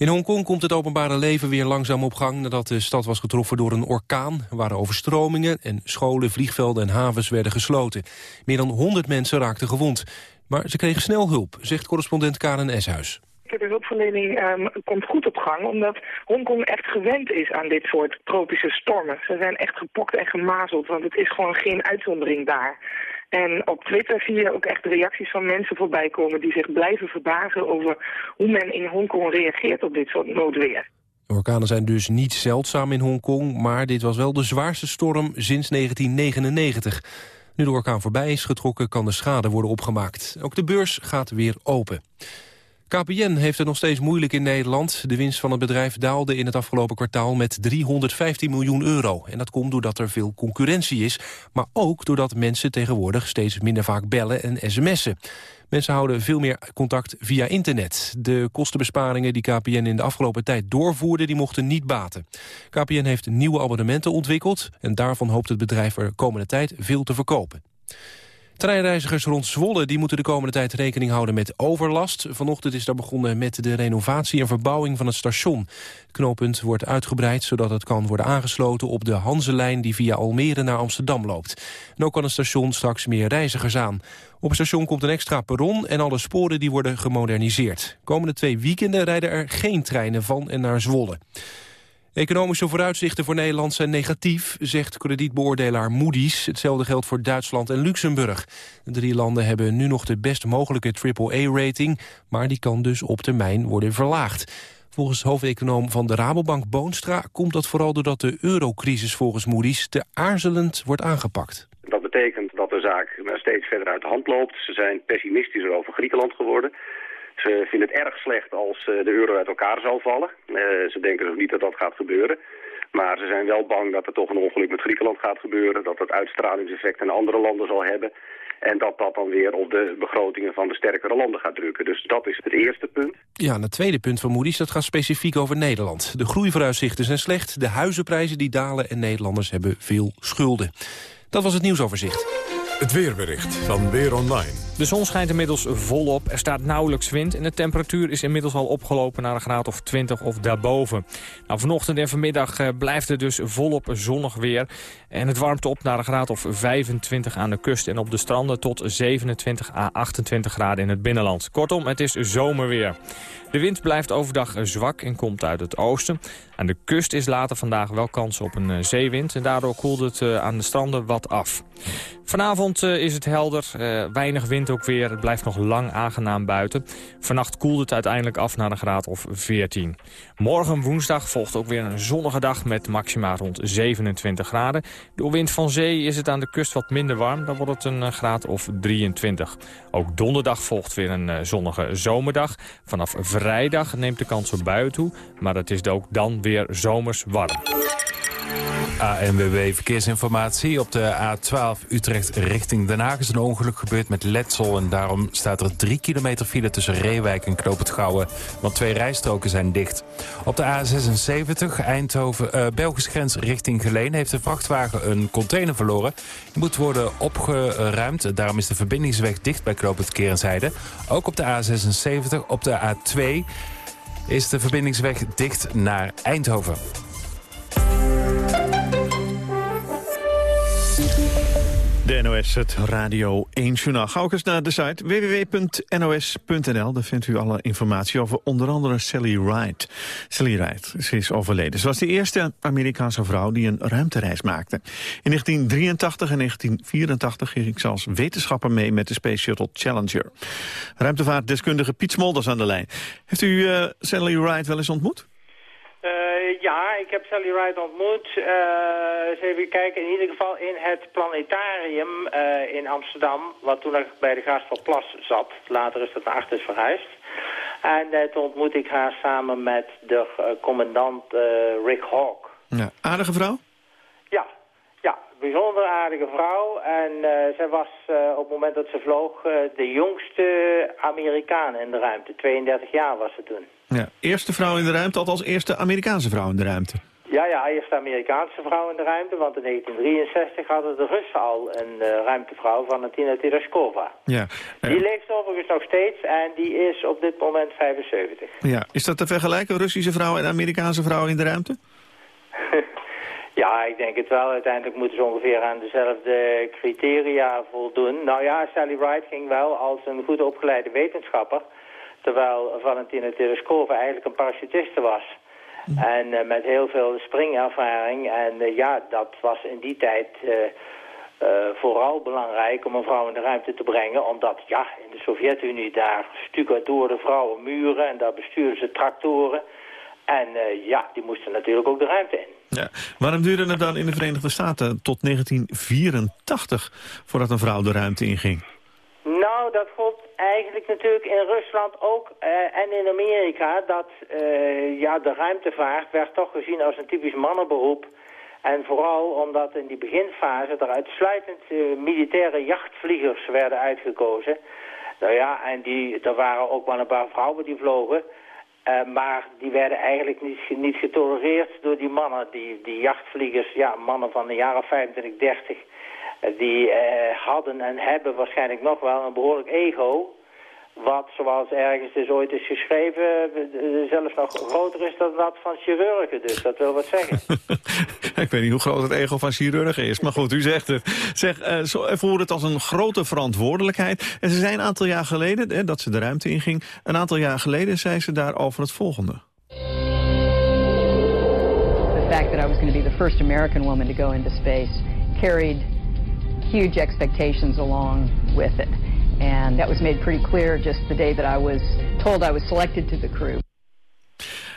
[SPEAKER 2] In Hongkong komt het openbare leven weer langzaam op gang nadat de stad was getroffen door een orkaan. Er waren overstromingen en scholen, vliegvelden en havens werden gesloten. Meer dan 100 mensen raakten gewond. Maar ze kregen snel hulp, zegt correspondent Karen Eshuis.
[SPEAKER 20] De hulpverlening um, komt goed op gang, omdat Hongkong echt gewend is aan dit soort tropische stormen. Ze zijn echt gepokt en gemazeld, want het is gewoon geen uitzondering daar. En op Twitter zie je ook echt reacties van mensen voorbij komen die zich blijven verbazen over hoe men in Hongkong reageert op dit soort noodweer.
[SPEAKER 2] Orkanen zijn dus niet zeldzaam in Hongkong, maar dit was wel de zwaarste storm sinds 1999. Nu de orkaan voorbij is getrokken, kan de schade worden opgemaakt. Ook de beurs gaat weer open. KPN heeft het nog steeds moeilijk in Nederland. De winst van het bedrijf daalde in het afgelopen kwartaal met 315 miljoen euro. En dat komt doordat er veel concurrentie is, maar ook doordat mensen tegenwoordig steeds minder vaak bellen en sms'en. Mensen houden veel meer contact via internet. De kostenbesparingen die KPN in de afgelopen tijd doorvoerde... die mochten niet baten. KPN heeft nieuwe abonnementen ontwikkeld... en daarvan hoopt het bedrijf er komende tijd veel te verkopen. Treinreizigers rond Zwolle die moeten de komende tijd rekening houden met overlast. Vanochtend is daar begonnen met de renovatie en verbouwing van het station. Het knooppunt wordt uitgebreid zodat het kan worden aangesloten op de Hanselijn die via Almere naar Amsterdam loopt. En ook kan het station straks meer reizigers aan. Op het station komt een extra perron en alle sporen die worden gemoderniseerd. Komende twee weekenden rijden er geen treinen van en naar Zwolle. Economische vooruitzichten voor Nederland zijn negatief, zegt kredietbeoordelaar Moody's. Hetzelfde geldt voor Duitsland en Luxemburg. De drie landen hebben nu nog de best mogelijke AAA-rating... maar die kan dus op termijn worden verlaagd. Volgens hoofdeconoom van de Rabobank Boonstra komt dat vooral doordat de eurocrisis volgens Moody's te aarzelend wordt aangepakt.
[SPEAKER 21] Dat betekent dat de zaak steeds verder uit de hand loopt. Ze zijn pessimistischer over Griekenland geworden. Ze vinden het erg slecht als eh, de euro uit elkaar zal vallen. Uh, ze denken dus niet dat dat gaat gebeuren. Maar ze zijn wel bang dat er toch een ongeluk met Griekenland gaat gebeuren. Dat het uitstralingseffect in andere landen zal hebben. En dat dat dan weer op de begrotingen van de sterkere landen gaat drukken. Dus dat is het eerste punt.
[SPEAKER 2] Ja, en het tweede punt van Moody's, dat gaat specifiek over Nederland. De groeivooruitzichten zijn slecht, de huizenprijzen die dalen... en Nederlanders hebben veel schulden. Dat was het nieuwsoverzicht.
[SPEAKER 1] Het weerbericht van Weer Online.
[SPEAKER 22] De zon schijnt inmiddels volop, er staat nauwelijks wind... en de temperatuur is inmiddels al opgelopen naar een graad of 20 of daarboven. Nou, vanochtend en vanmiddag eh, blijft het dus volop zonnig weer... en het warmt op naar een graad of 25 aan de kust... en op de stranden tot 27 à 28 graden in het binnenland. Kortom, het is zomerweer. De wind blijft overdag zwak en komt uit het oosten. Aan de kust is later vandaag wel kans op een zeewind... en daardoor koelt het aan de stranden wat af. Vanavond is het helder, weinig wind ook weer. Het blijft nog lang aangenaam buiten. Vannacht koelt het uiteindelijk af naar een graad of 14. Morgen woensdag volgt ook weer een zonnige dag met maxima rond 27 graden. Door wind van zee is het aan de kust wat minder warm. Dan wordt het een graad of 23. Ook donderdag volgt weer een zonnige zomerdag. Vanaf vrijdag neemt de kans op buien toe. Maar het is ook dan weer zomers warm.
[SPEAKER 3] ANWB Verkeersinformatie. Op de A12 Utrecht richting Den Haag is een ongeluk gebeurd met letsel. En daarom staat er 3 kilometer file tussen Reewijk en Knoop het Gouwen. Want twee rijstroken zijn dicht. Op de A76 Eindhoven, uh, Belgische grens richting Geleen... heeft de vrachtwagen een container verloren. Die moet worden opgeruimd. Daarom is de verbindingsweg dicht bij Knoop het Kerenzijde. Ook op de A76, op de A2 is de verbindingsweg dicht naar Eindhoven.
[SPEAKER 7] De NOS, het Radio 1 Journaal. Ga ook eens naar de site www.nos.nl. Daar vindt u alle informatie over onder andere Sally Ride. Sally Ride, ze is overleden. Ze was de eerste Amerikaanse vrouw die een ruimtereis maakte. In 1983 en 1984 ging ik zelfs wetenschapper mee met de Space Shuttle Challenger. Ruimtevaartdeskundige Piet Smolders aan de lijn. Heeft u eh, Sally Ride wel eens ontmoet?
[SPEAKER 23] Eh, ja, ik heb Sally Ride ontmoet. Eh, eens even kijken, in ieder geval in het planetarium eh, in Amsterdam, wat toen nog bij de Gaastelplas zat. Later is dat naar achter verhuisd. En eh, toen ontmoette ik haar samen met de eh, commandant eh, Rick Hawk.
[SPEAKER 7] Ja. Aardige vrouw?
[SPEAKER 23] Ja, ja, bijzonder aardige vrouw. En eh, zij was eh, op het moment dat ze vloog eh, de jongste Amerikaan in de ruimte. 32 jaar was ze toen.
[SPEAKER 7] Ja. Eerste vrouw in de ruimte, althans eerste Amerikaanse vrouw in de ruimte.
[SPEAKER 23] Ja, ja, eerste Amerikaanse vrouw in de ruimte, want in 1963 hadden de Russen al een eh, ruimtevrouw, Valentina Tereshkova.
[SPEAKER 7] Ja.
[SPEAKER 23] Die leeft overigens nog steeds en die is op dit moment 75.
[SPEAKER 7] ja. Is dat te vergelijken, Russische vrouw en Amerikaanse vrouw in de ruimte? [LAUGHS]
[SPEAKER 23] Ja, ik denk het wel. Uiteindelijk moeten ze ongeveer aan dezelfde criteria voldoen. Nou ja, Sally Ride ging wel als een goed opgeleide wetenschapper. Terwijl Valentina Tereshkova eigenlijk een parachutiste was. En eh, met heel veel springervaring. En eh, ja, dat was in die tijd eh, vooral belangrijk om een vrouw in de ruimte te brengen. Omdat, ja, in de Sovjet-Unie daar stucadoorden vrouwen muren en daar bestuurden ze tractoren. En ja, die moesten natuurlijk ook de ruimte in.
[SPEAKER 7] Ja. Waarom duurde het dan in de Verenigde Staten tot 1984 voordat een vrouw de ruimte inging?
[SPEAKER 23] Nou, dat eigenlijk natuurlijk in Rusland ook eh, en in Amerika. Dat eh, ja, de ruimtevaart werd toch gezien als een typisch mannenberoep. En vooral omdat in die beginfase er uitsluitend eh, militaire jachtvliegers werden uitgekozen. Nou ja, en die, er waren ook wel een paar vrouwen die vlogen. Maar die werden eigenlijk niet, niet getolereerd door die mannen. Die, die jachtvliegers, ja, mannen van de jaren 25, 30... die eh, hadden en hebben waarschijnlijk nog wel een behoorlijk ego... wat, zoals ergens dus ooit is geschreven... eh, zelfs nog groter is dan dat van chirurgen. Dus dat wil wat zeggen. [LAUGHS]
[SPEAKER 7] Ik weet niet hoe groot het ego van chirurgen is, maar goed, u zegt het. Zeg, eh, zo ervoer het als een grote verantwoordelijkheid. En ze zei een aantal jaar geleden, hè, dat ze de ruimte inging... een aantal jaar geleden zei ze daarover het volgende.
[SPEAKER 24] The fact that I was going to be the first American woman to go into space carried huge expectations along with it. And that was made pretty clear just the day that I was told I was selected to the crew.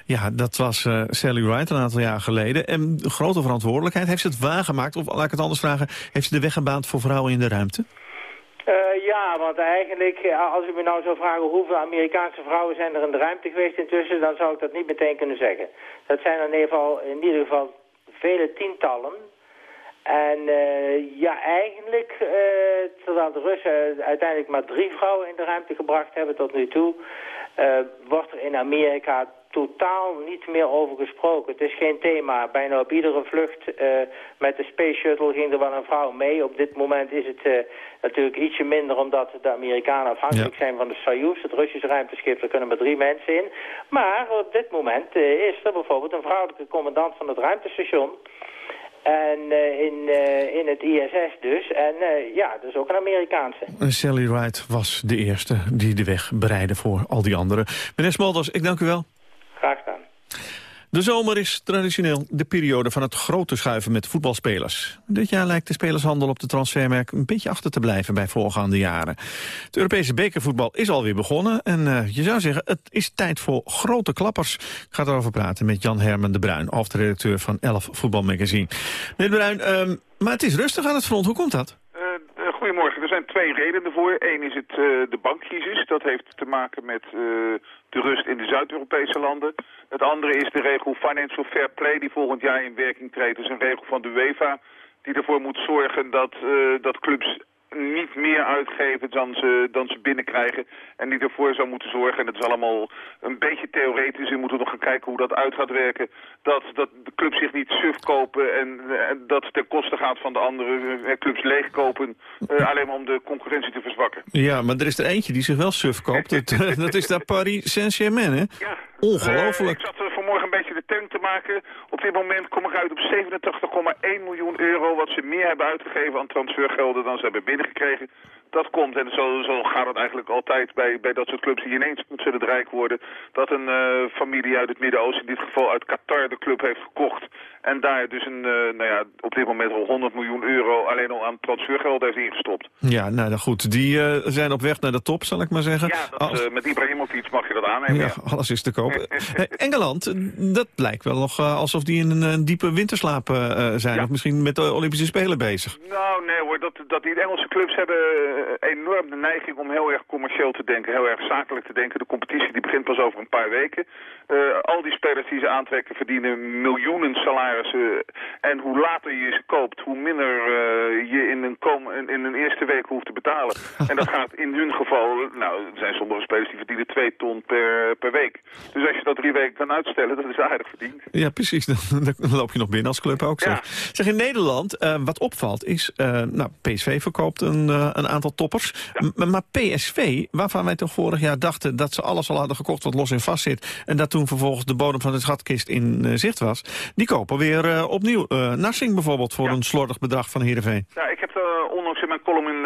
[SPEAKER 7] Ja, dat was eh, Sally Ride een aantal jaar geleden. En grote verantwoordelijkheid, heeft ze het waargemaakt? Of laat ik het anders vragen, heeft ze de weg gebaand voor vrouwen in de ruimte?
[SPEAKER 23] Eh, ja, want eigenlijk, eh, als u me nou zou vragen hoeveel Amerikaanse vrouwen zijn er in de ruimte geweest intussen, dan zou ik dat niet meteen kunnen zeggen. Dat zijn in ieder geval, in ieder geval vele tientallen. En eh, ja, eigenlijk, eh, terwijl de Russen uiteindelijk maar drie vrouwen in de ruimte gebracht hebben tot nu toe, eh, wordt er in Amerika totaal niet meer over gesproken. Het is geen thema. Bijna op iedere vlucht met de Space Shuttle ging er wel een vrouw mee. Op dit moment is het natuurlijk ietsje minder omdat de Amerikanen afhankelijk zijn van de Soyuz, het Russische ruimteschip. Er kunnen maar drie mensen in. Maar op dit moment is er bijvoorbeeld een vrouwelijke commandant van het ruimtestation. En eh, in, eh, in het ISS dus. En eh, ja, dus ook een Amerikaanse.
[SPEAKER 7] Sally Ride was de eerste die de weg bereidde voor al die anderen. Meneer Smolders, ik dank u wel.
[SPEAKER 23] Graag gedaan.
[SPEAKER 7] De zomer is traditioneel de periode van het grote schuiven met voetbalspelers. Dit jaar lijkt de spelershandel op de transfermerk een beetje achter te blijven bij voorgaande jaren. Het Europese bekervoetbal is alweer begonnen en eh, je zou zeggen het is tijd voor grote klappers. Ik ga erover praten met Jan Herman de Bruin, hoofdredacteur van 11 Voetbalmagazine. Meneer de Bruin, ehm, maar het is rustig aan het front, hoe komt dat?
[SPEAKER 25] Eh, eh, goedemorgen. Er zijn twee redenen voor. Eén is het, de bankcrisis. Dat heeft te maken met de rust in de Zuid-Europese landen. Het andere is de regel Financial Fair Play die volgend jaar in werking treedt. Dus een regel van de UEFA die ervoor moet zorgen dat, eh, dat clubs niet meer uitgeven dan ze, dan ze binnenkrijgen. En die ervoor zou moeten zorgen, en dat is allemaal een beetje theoretisch... en moeten we nog gaan kijken hoe dat uit gaat werken... dat, dat de clubs zich niet suf kopen en, en dat het ten koste gaat van de andere eh, clubs leegkopen... eh, alleen maar om de concurrentie te verzwakken.
[SPEAKER 7] Ja, maar er is er eentje die zich wel suf koopt. dat, dat is daar Paris Saint-Germain, hè?
[SPEAKER 25] Ja.
[SPEAKER 7] Ongelooflijk.
[SPEAKER 25] Eh, ik zat eh, vanmorgen te maken. Op dit moment kom ik uit op 87,1 miljoen euro... wat ze meer hebben uitgegeven aan transfergelden dan ze hebben binnengekregen. Dat komt, en zo, zo gaat het eigenlijk altijd bij, bij dat soort clubs die ineens ontzettend rijk worden... dat een eh, familie uit het Midden-Oosten, in dit geval uit Qatar, de club heeft gekocht... en daar dus een, eh, nou ja, op dit moment al 100 miljoen euro alleen al aan transfergeld heeft ingestopt.
[SPEAKER 7] Ja, nou dan goed. Die eh, zijn op weg naar de top, zal ik maar zeggen.
[SPEAKER 25] Ja, dat,
[SPEAKER 7] Als-
[SPEAKER 25] eh, met Ibrahimovic mag je dat aannemen.
[SPEAKER 7] ja,
[SPEAKER 25] ja.
[SPEAKER 7] alles is te koop. [LAUGHS] Engeland, dat lijkt wel nog alsof die in een, een diepe winterslaap zijn. Of misschien met de Olympische Spelen bezig.
[SPEAKER 25] Nou, nee hoor, dat, dat die Engelse clubs hebben enorm de neiging om heel erg commercieel te denken, heel erg zakelijk te denken. De competitie die begint pas over een paar weken. Eh, al die spelers die ze aantrekken verdienen miljoenen salarissen. En hoe later je ze koopt, hoe minder eh, je in een, kom, in, in een eerste week hoeft te betalen. [LAUGHS] en dat gaat in hun geval, nou, er zijn sommige spelers die verdienen twee ton per, per week. Dus als je dat drie weken kan uitstellen, dat is aardig verdiend.
[SPEAKER 7] Ja, precies. [LAUGHS] Dan, dan loop je nog binnen als club ook. Zeg, zeg in Nederland, eh, wat opvalt is... nou, PSV verkoopt een, een aantal toppers. Maar PSV, waarvan wij toch vorig jaar dachten... dat ze alles al hadden gekocht wat los en vast zit... en dat toen vervolgens de bodem van de schatkist in eh, zicht was... die kopen weer eh, opnieuw. Eh, Narsing bijvoorbeeld voor een slordig bedrag van Heerenveen.
[SPEAKER 25] Ja, ik heb onlangs in mijn column in,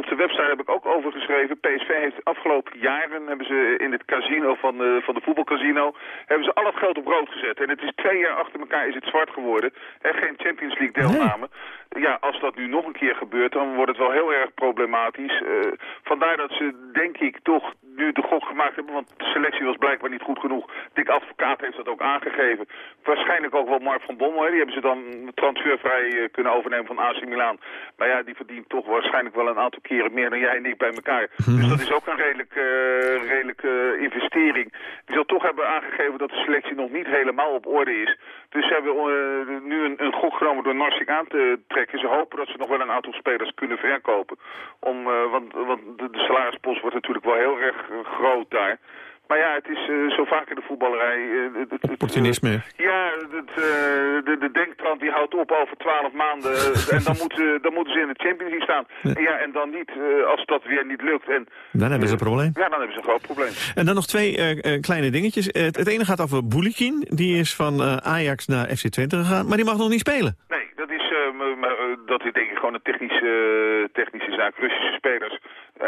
[SPEAKER 25] op, de website heb ik ook over geschreven. PSV heeft de afgelopen jaren hebben ze in het casino van, de van de voetbalcasino hebben ze al het geld op rood gezet. En het is twee jaar achter elkaar is het zwart geworden. En geen Champions League deelname. Ja, als dat nu nog een keer gebeurt, dan wordt het wel heel erg problematisch. Eh, vandaar dat ze, denk ik, toch nu de gok gemaakt hebben. Want de selectie was blijkbaar niet goed genoeg. Dick Advocaat heeft dat ook aangegeven. Waarschijnlijk ook wel Mark van Bommel. hè. Die hebben ze dan transfervrij eh, kunnen overnemen van AC Milan. Maar ja, die verdient toch waarschijnlijk wel een aantal keren meer dan jij en ik bij elkaar. Dus dat is ook een redelijk, eh, redelijke investering. Die zal toch hebben aangegeven dat de selectie nog niet helemaal op orde is. Dus ze hebben nu een, een gok genomen door Narsing aan te trekken. Ze hopen dat ze nog wel een aantal spelers kunnen verkopen. Om, eh, want want de, de salarispost wordt natuurlijk wel heel erg eh, groot daar. Maar ja, het is eh, zo vaak in de voetballerij. het-
[SPEAKER 7] Opportunisme.
[SPEAKER 25] ja, het, de, de denktrand die houdt op over twaalf maanden. en dan [LAUGHS] moeten, dan moeten ze in de Champions League staan. En ja, en dan niet, als dat weer niet lukt. En,
[SPEAKER 7] Dan hebben ze een probleem.
[SPEAKER 25] ja, dan hebben ze een groot probleem.
[SPEAKER 7] En dan nog twee kleine dingetjes. Het, ene gaat over Boulikin. Die is van Ajax naar FC Twente gegaan. Maar die mag nog niet spelen.
[SPEAKER 25] Nee, dat is, eh, maar, maar, eh, dat is denk ik gewoon een technische, eh, technische zaak. Russische spelers,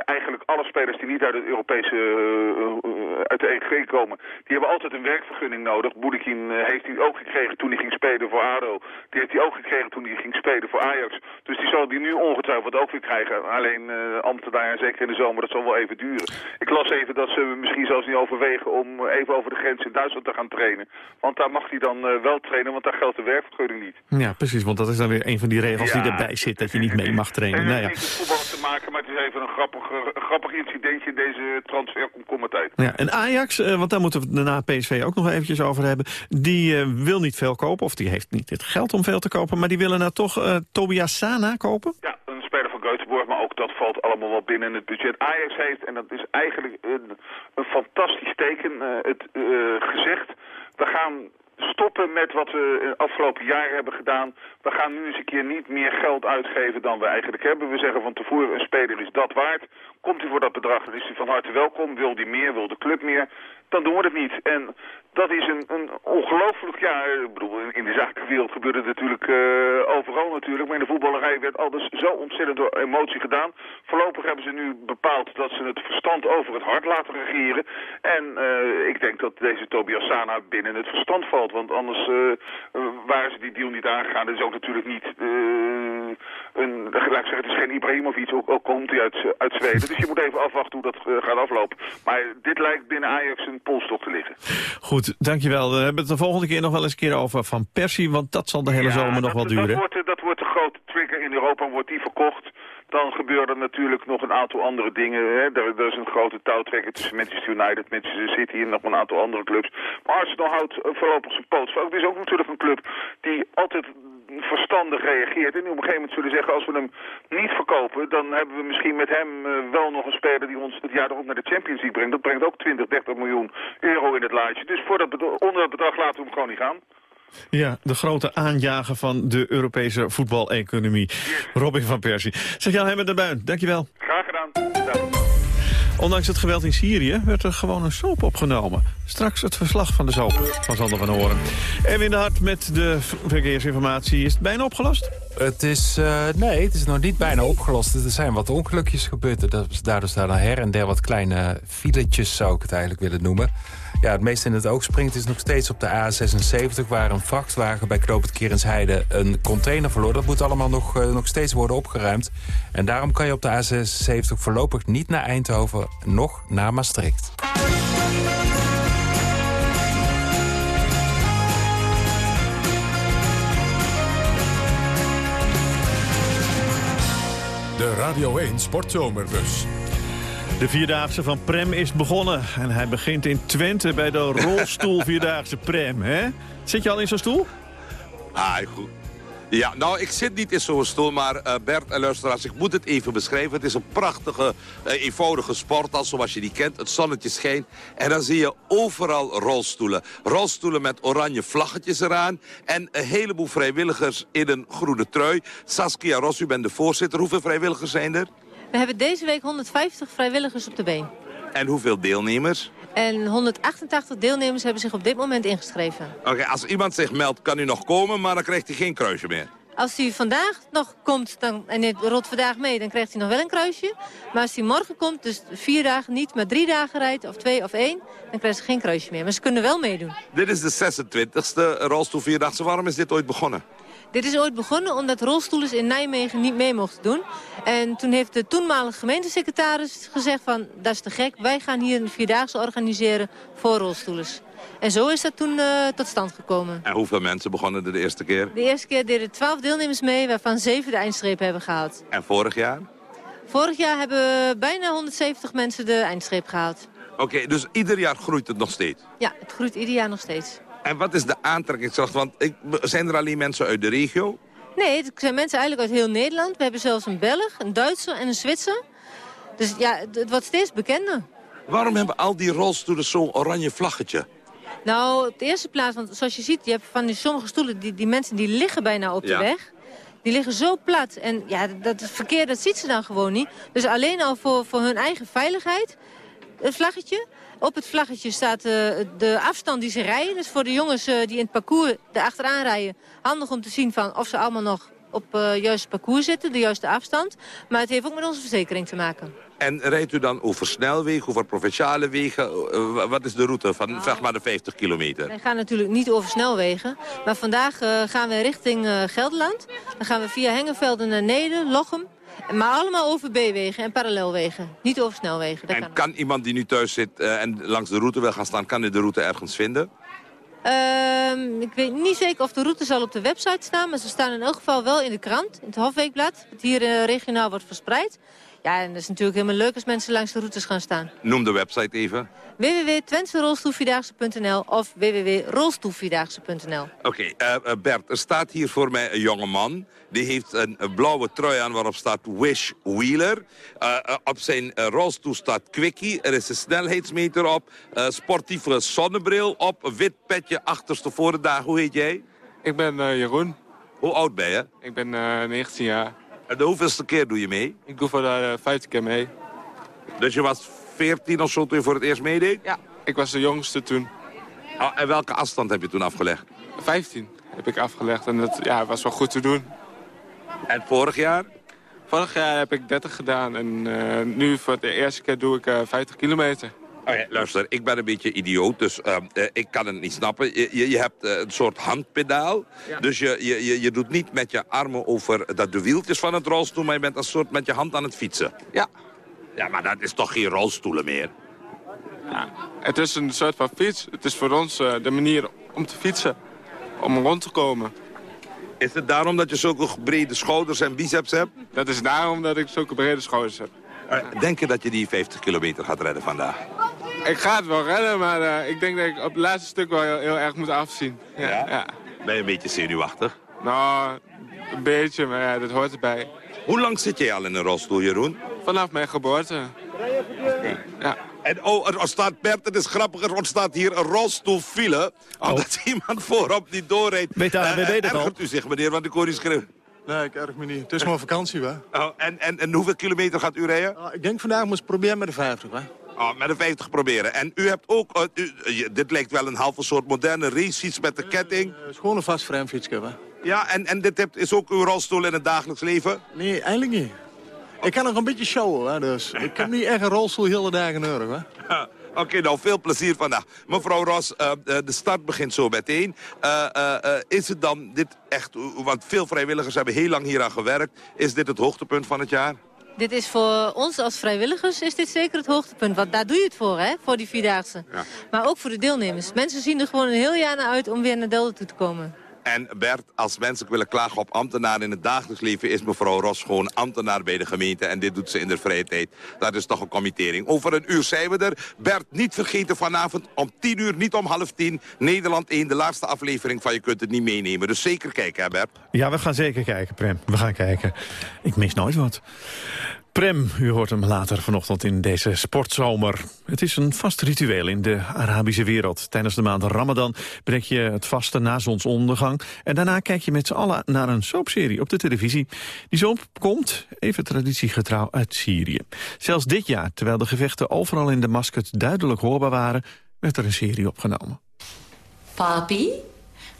[SPEAKER 25] eigenlijk alle spelers die niet uit het Europese, eh, eh, uit de EG komen, die hebben altijd een werkvergunning nodig. Boedikin eh, heeft hij ook gekregen toen hij ging spelen voor ADO. Die heeft hij ook gekregen toen hij ging spelen voor Ajax. Dus die zal die nu ongetwijfeld ook weer krijgen. Alleen eh ambtenaren, en zeker in de zomer, dat zal wel even duren. Ik las even dat ze misschien zelfs niet overwegen om even over de grens in Duitsland te gaan trainen. Want daar mag hij dan eh, wel trainen, want daar geldt de werkvergunning niet.
[SPEAKER 7] Ja, precies. Want dat is dan weer een van die regels die erbij zit. Dat je niet mee mag trainen.
[SPEAKER 25] En
[SPEAKER 7] Nou
[SPEAKER 25] het
[SPEAKER 7] ja.
[SPEAKER 25] heeft niet met voetbal te maken, maar het is even een grappig, eh, een grappig incidentje in deze transferkomkommertijd.
[SPEAKER 7] Ja, en Ajax, eh, want daar moeten we daarna PSV ook nog eventjes over hebben... die eh, wil niet veel kopen, of die heeft niet het geld om veel te kopen... maar die willen nou toch Tobias Sana kopen?
[SPEAKER 25] Ja, een speler van Göteborg, maar ook dat valt allemaal wel binnen het budget. Ajax heeft, en dat is eigenlijk een, een fantastisch teken, het gezegd... we gaan stoppen met wat we afgelopen jaren hebben gedaan. We gaan nu eens een keer niet meer geld uitgeven dan we eigenlijk hebben. We zeggen van tevoren, een speler is dat waard. Komt hij voor dat bedrag, dan is hij van harte welkom. Wil hij meer, wil de club meer, dan doen we het niet. En dat is een, een ongelooflijk, ja, ik bedoel, in- de zakenwereld gebeurde het natuurlijk eh, overal natuurlijk. Maar in de voetballerij werd alles zo ontzettend door emotie gedaan. Voorlopig hebben ze nu bepaald dat ze het verstand over het hart laten regeren. En eh, ik denk dat deze Tobias Sana binnen het verstand valt. Want anders eh, waren ze die deal niet aangegaan. Dat is ook natuurlijk niet eh, een, laat ik zeggen, het is geen Ibrahimovic, ook, ook komt hij uit, uit Zweden. Dus je moet even afwachten hoe dat eh, gaat aflopen. Maar dit lijkt binnen Ajax een polstok te liggen.
[SPEAKER 7] Goed, dankjewel. We hebben het de volgende keer nog wel eens een keer over Van Persie... want dat zal de hele
[SPEAKER 25] Ja,
[SPEAKER 7] zomer nog
[SPEAKER 25] dat,
[SPEAKER 7] wel
[SPEAKER 25] Dat
[SPEAKER 7] duren.
[SPEAKER 25] wordt, dat wordt de grote trigger in Europa, wordt die verkocht. Dan gebeuren natuurlijk nog een aantal andere dingen. Hè. Er, er is een grote touwtrekker tussen Manchester United, Manchester City en nog een aantal andere clubs. Maar Arsenal houdt eh, voorlopig zijn poot. Het is ook natuurlijk een club die altijd verstandig reageert. En die op een gegeven moment zullen zeggen, als we hem niet verkopen... dan hebben we misschien met hem eh, wel nog een speler die ons het jaar erop naar de Champions League brengt. Dat brengt ook 20, 30 miljoen euro in het laadje. Dus voor dat onder dat bedrag laten we hem gewoon niet gaan.
[SPEAKER 7] Ja, de grote aanjager van de Europese voetbaleconomie. Robin van Persie. Zeg Jan Hemmer de Buin, dankjewel.
[SPEAKER 25] Graag gedaan.
[SPEAKER 7] Ondanks het geweld in Syrië werd er gewoon een soap opgenomen. Straks het verslag van de soap van Sander van Horen. Erwin de Hart met de verkeersinformatie. Is het bijna opgelost?
[SPEAKER 3] Het is, eh, nee, het is nog niet bijna opgelost. Er zijn wat ongelukjes gebeurd. Daardoor staan er her en der wat kleine filetjes, zou ik het eigenlijk willen noemen. Ja, het meest in het oog springt is nog steeds op de A76... waar een vrachtwagen bij Knoop het Kerensheide een container verloor. Dat moet allemaal nog, eh, nog steeds worden opgeruimd. En daarom kan je op de A76 voorlopig niet naar Eindhoven... nog naar Maastricht.
[SPEAKER 1] De Radio 1 Sportzomerbus.
[SPEAKER 7] De Vierdaagse van Prem is begonnen. En hij begint in Twente bij de [LAUGHS] rolstoel Vierdaagse Prem. Hè? Zit je al in zo'n stoel?
[SPEAKER 26] Ah, goed. Ja, nou, ik zit niet in zo'n stoel, maar eh, Bert en luisteraars, ik moet het even beschrijven. Het is een prachtige, eh, eenvoudige sport, al zoals je die kent. Het zonnetje schijnt en dan zie je overal rolstoelen. Rolstoelen met oranje vlaggetjes eraan en een heleboel vrijwilligers in een groene trui. Saskia Ros, u bent de voorzitter. Hoeveel vrijwilligers zijn er?
[SPEAKER 27] We hebben deze week 150 vrijwilligers op de been.
[SPEAKER 26] En hoeveel deelnemers?
[SPEAKER 27] En 188 deelnemers hebben zich op dit moment ingeschreven.
[SPEAKER 26] Oké, als iemand zich meldt, kan u nog komen, maar dan krijgt hij geen kruisje meer.
[SPEAKER 27] Als hij vandaag nog komt dan, en hij rolt vandaag mee, dan krijgt hij nog wel een kruisje. Maar als hij morgen komt, dus vier dagen niet, maar drie dagen rijdt, of twee of één, dan krijgt ze geen kruisje meer. Maar ze kunnen wel meedoen.
[SPEAKER 26] Dit is de 26e rolstoel Vierdaagse. Waarom is dit ooit begonnen?
[SPEAKER 27] Dit is ooit begonnen omdat rolstoelers in Nijmegen niet mee mochten doen. En toen heeft de toenmalige gemeentesecretaris gezegd van, dat is te gek. Wij gaan hier een vierdaagse organiseren voor rolstoelers. En zo is dat toen eh, tot stand gekomen.
[SPEAKER 26] En hoeveel mensen begonnen er de eerste keer?
[SPEAKER 27] De eerste keer deden 12 deelnemers mee, waarvan 7 de eindstreep hebben gehaald.
[SPEAKER 26] En vorig jaar?
[SPEAKER 27] Vorig jaar hebben bijna 170 mensen de eindstreep gehaald.
[SPEAKER 26] Oké, dus ieder jaar groeit het nog steeds.
[SPEAKER 27] Ja, het groeit ieder jaar nog steeds.
[SPEAKER 26] En wat is de aantrekkingskracht? Want ik, zijn er alleen mensen uit de regio?
[SPEAKER 27] Nee, het zijn mensen eigenlijk uit heel Nederland. We hebben zelfs een Belg, een Duitser en een Zwitser. Dus ja, het, het wordt steeds bekender.
[SPEAKER 26] Waarom hebben al die rolstoelen zo'n oranje vlaggetje?
[SPEAKER 27] Nou, op de eerste plaats, want zoals je ziet, je hebt van die sommige stoelen, die, die mensen die liggen bijna op de
[SPEAKER 26] Ja.
[SPEAKER 27] weg. Die liggen zo plat. En ja, dat het verkeer, dat ziet ze dan gewoon niet. Dus alleen al voor, voor hun eigen veiligheid, een vlaggetje. Op het vlaggetje staat eh, de afstand die ze rijden. Dus voor de jongens eh, die in het parcours erachteraan rijden... handig om te zien van of ze allemaal nog op het juiste parcours zitten, de juiste afstand. Maar het heeft ook met onze verzekering te maken.
[SPEAKER 26] En rijdt u dan over snelwegen, over provinciale wegen? Eh, wa- wat is de route van zeg maar de 50 kilometer?
[SPEAKER 27] Wij gaan natuurlijk niet over snelwegen. Maar vandaag eh, gaan we richting eh, Gelderland. Dan gaan we via Hengevelden naar Neder, Lochem. Maar allemaal over B-wegen en parallelwegen. Niet over snelwegen. Kan.
[SPEAKER 26] En kan iemand die nu thuis zit eh, en langs de route wil gaan staan... kan hij de route ergens vinden?
[SPEAKER 27] Ehm, ik weet niet zeker of de route zal op de website staan. Maar ze staan in elk geval wel in de krant. In het Hofweekblad. Dat hier eh, regionaal wordt verspreid. Ja, en dat is natuurlijk helemaal leuk als mensen langs de routes gaan staan.
[SPEAKER 26] Noem de website even.
[SPEAKER 27] www.twensterolstoelvierdaagse.nl of www.rolstoelvierdaagse.nl
[SPEAKER 26] Oké, eh, eh, Bert, er staat hier voor mij een jonge man. Die heeft een, een blauwe trui aan waarop staat Wish Wheeler. Eh, op zijn rolstoel staat Quickie. Er is een snelheidsmeter op. eh, sportieve zonnebril op. Een wit petje achterstevoren. Daar, hoe heet jij?
[SPEAKER 28] Ik ben eh, Jeroen.
[SPEAKER 26] Hoe oud ben je?
[SPEAKER 28] Ik ben eh 19 jaar.
[SPEAKER 26] En de hoeveelste keer doe je mee?
[SPEAKER 28] Ik doe voor de vijfde keer mee.
[SPEAKER 26] Dus je was 14 of zo toen je voor het eerst meedeed?
[SPEAKER 28] Ja. Ik was de jongste toen.
[SPEAKER 26] Oh, en welke afstand heb je toen afgelegd?
[SPEAKER 28] 15 heb ik afgelegd en dat ja, was wel goed te doen.
[SPEAKER 26] En vorig jaar?
[SPEAKER 28] Vorig jaar heb ik 30 gedaan en eh, nu voor de eerste keer doe ik eh 50 kilometer.
[SPEAKER 26] Oké, luister, ik ben een beetje idioot, dus eh, eh, ik kan het niet snappen. Je, je, hebt eh, een soort handpedaal,
[SPEAKER 28] Ja.
[SPEAKER 26] dus je, je, je, je doet niet met je armen over dat, de wieltjes van het rolstoel... maar je bent een soort met je hand aan het fietsen.
[SPEAKER 28] Ja.
[SPEAKER 26] Ja, maar dat is toch geen rolstoelen meer?
[SPEAKER 28] Het is een soort van fiets. Het is voor ons eh, de manier om te fietsen. Om rond te komen.
[SPEAKER 26] Is het daarom dat je zulke brede schouders en biceps hebt?
[SPEAKER 28] Dat is daarom dat ik zulke brede schouders heb.
[SPEAKER 26] Denk je dat je die 50 kilometer gaat redden vandaag?
[SPEAKER 28] Ik ga het wel redden, maar eh, ik denk dat ik op het laatste stuk wel heel, heel erg moet afzien. Ja? ja.
[SPEAKER 26] Ben je een beetje zenuwachtig?
[SPEAKER 28] Nou, een beetje, maar ja, dat hoort erbij.
[SPEAKER 26] Hoe lang zit jij al in een rolstoel, Jeroen?
[SPEAKER 28] Vanaf mijn geboorte. Ja.
[SPEAKER 26] En oh, er ontstaat, Bert, het is grappig, er ontstaat hier een rolstoelfile. Omdat [LAUGHS] iemand voorop niet doorreed.
[SPEAKER 7] Weet de ANWB
[SPEAKER 26] Eh,
[SPEAKER 7] dat al?
[SPEAKER 26] ergert u zich, meneer, want ik hoor u schreeuwen.
[SPEAKER 29] Nee, ik erg me niet. Het is gewoon vakantie, hè.
[SPEAKER 26] Oh, en, en, en hoeveel kilometer gaat u rijden?
[SPEAKER 29] ik denk vandaag moest proberen met de 50, hè.
[SPEAKER 26] Oh, met een 50 proberen. En u hebt ook, eh, u, eh, dit lijkt wel een halve soort moderne racefiets met de ketting.
[SPEAKER 29] Het is gewoon een vast frame-fietsje, hè.
[SPEAKER 26] Ja, en, en dit hebt, is ook uw rolstoel in het dagelijks leven?
[SPEAKER 29] Nee, eigenlijk niet. Ik kan nog een beetje showen, hè, dus. Ik heb niet echt een rolstoel hele dagen nodig, hè. [LAUGHS]
[SPEAKER 26] Oké, nou, veel plezier vandaag. Mevrouw Ros, eh, eh, de start begint zo meteen. Eh, eh, eh, is het dan dit echt, want veel vrijwilligers hebben heel lang hier aan gewerkt. Is dit het hoogtepunt van het jaar?
[SPEAKER 27] Dit is voor ons als vrijwilligers is dit zeker het hoogtepunt. Want daar doe je het voor, hè, voor die Vierdaagse.
[SPEAKER 26] Ja.
[SPEAKER 27] Maar ook voor de deelnemers. Mensen zien er gewoon een heel jaar naar uit om weer naar Delden toe te komen.
[SPEAKER 26] En Bert, als mensen willen klagen op ambtenaren in het dagelijks leven... is mevrouw Ros gewoon ambtenaar bij de gemeente. En dit doet ze in de vrije tijd. Dat is toch een committering. Over een uur zijn we er. Bert, niet vergeten vanavond om tien uur, niet om half tien. Nederland 1, de laatste aflevering van Je kunt het niet meenemen. Dus zeker kijken, hè Bert?
[SPEAKER 7] Ja, we gaan zeker kijken, Prem. We gaan kijken. Ik mis nooit wat. Prem, u hoort hem later vanochtend in deze sportzomer. Het is een vast ritueel in de Arabische wereld. Tijdens de maand Ramadan breek je het vaste na zonsondergang... en daarna kijk je met z'n allen naar een soapserie op de televisie. Die soap komt, even traditiegetrouw, uit Syrië. Zelfs dit jaar, terwijl de gevechten overal in Damascus duidelijk hoorbaar waren... werd er een serie opgenomen.
[SPEAKER 30] بابي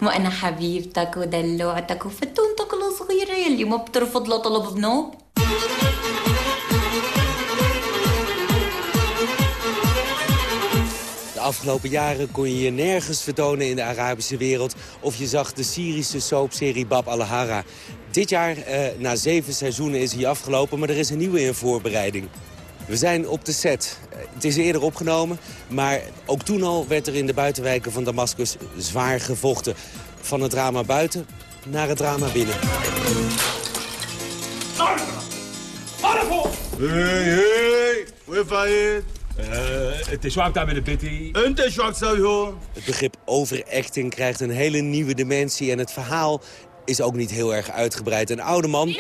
[SPEAKER 30] ما أنا حبيبتك ودلوعتك وفتونتك الصغيرة يلي ما بترفض لطلب ذنوب
[SPEAKER 31] afgelopen jaren kon je je nergens vertonen in de Arabische wereld... of je zag de Syrische soapserie Bab al-Hara. Dit jaar, eh, na zeven seizoenen, is hij afgelopen... maar er is een nieuwe in voorbereiding. We zijn op de set. Eh, Het is eerder opgenomen, maar ook toen al werd er in de buitenwijken van Damascus zwaar gevochten. Van het drama buiten naar het drama binnen.
[SPEAKER 32] Eh, het is zwak daar met de pity. Het is zwak zo.
[SPEAKER 31] Het begrip overacting krijgt een hele nieuwe dimensie... en het verhaal is ook niet heel erg uitgebreid. Een oude man...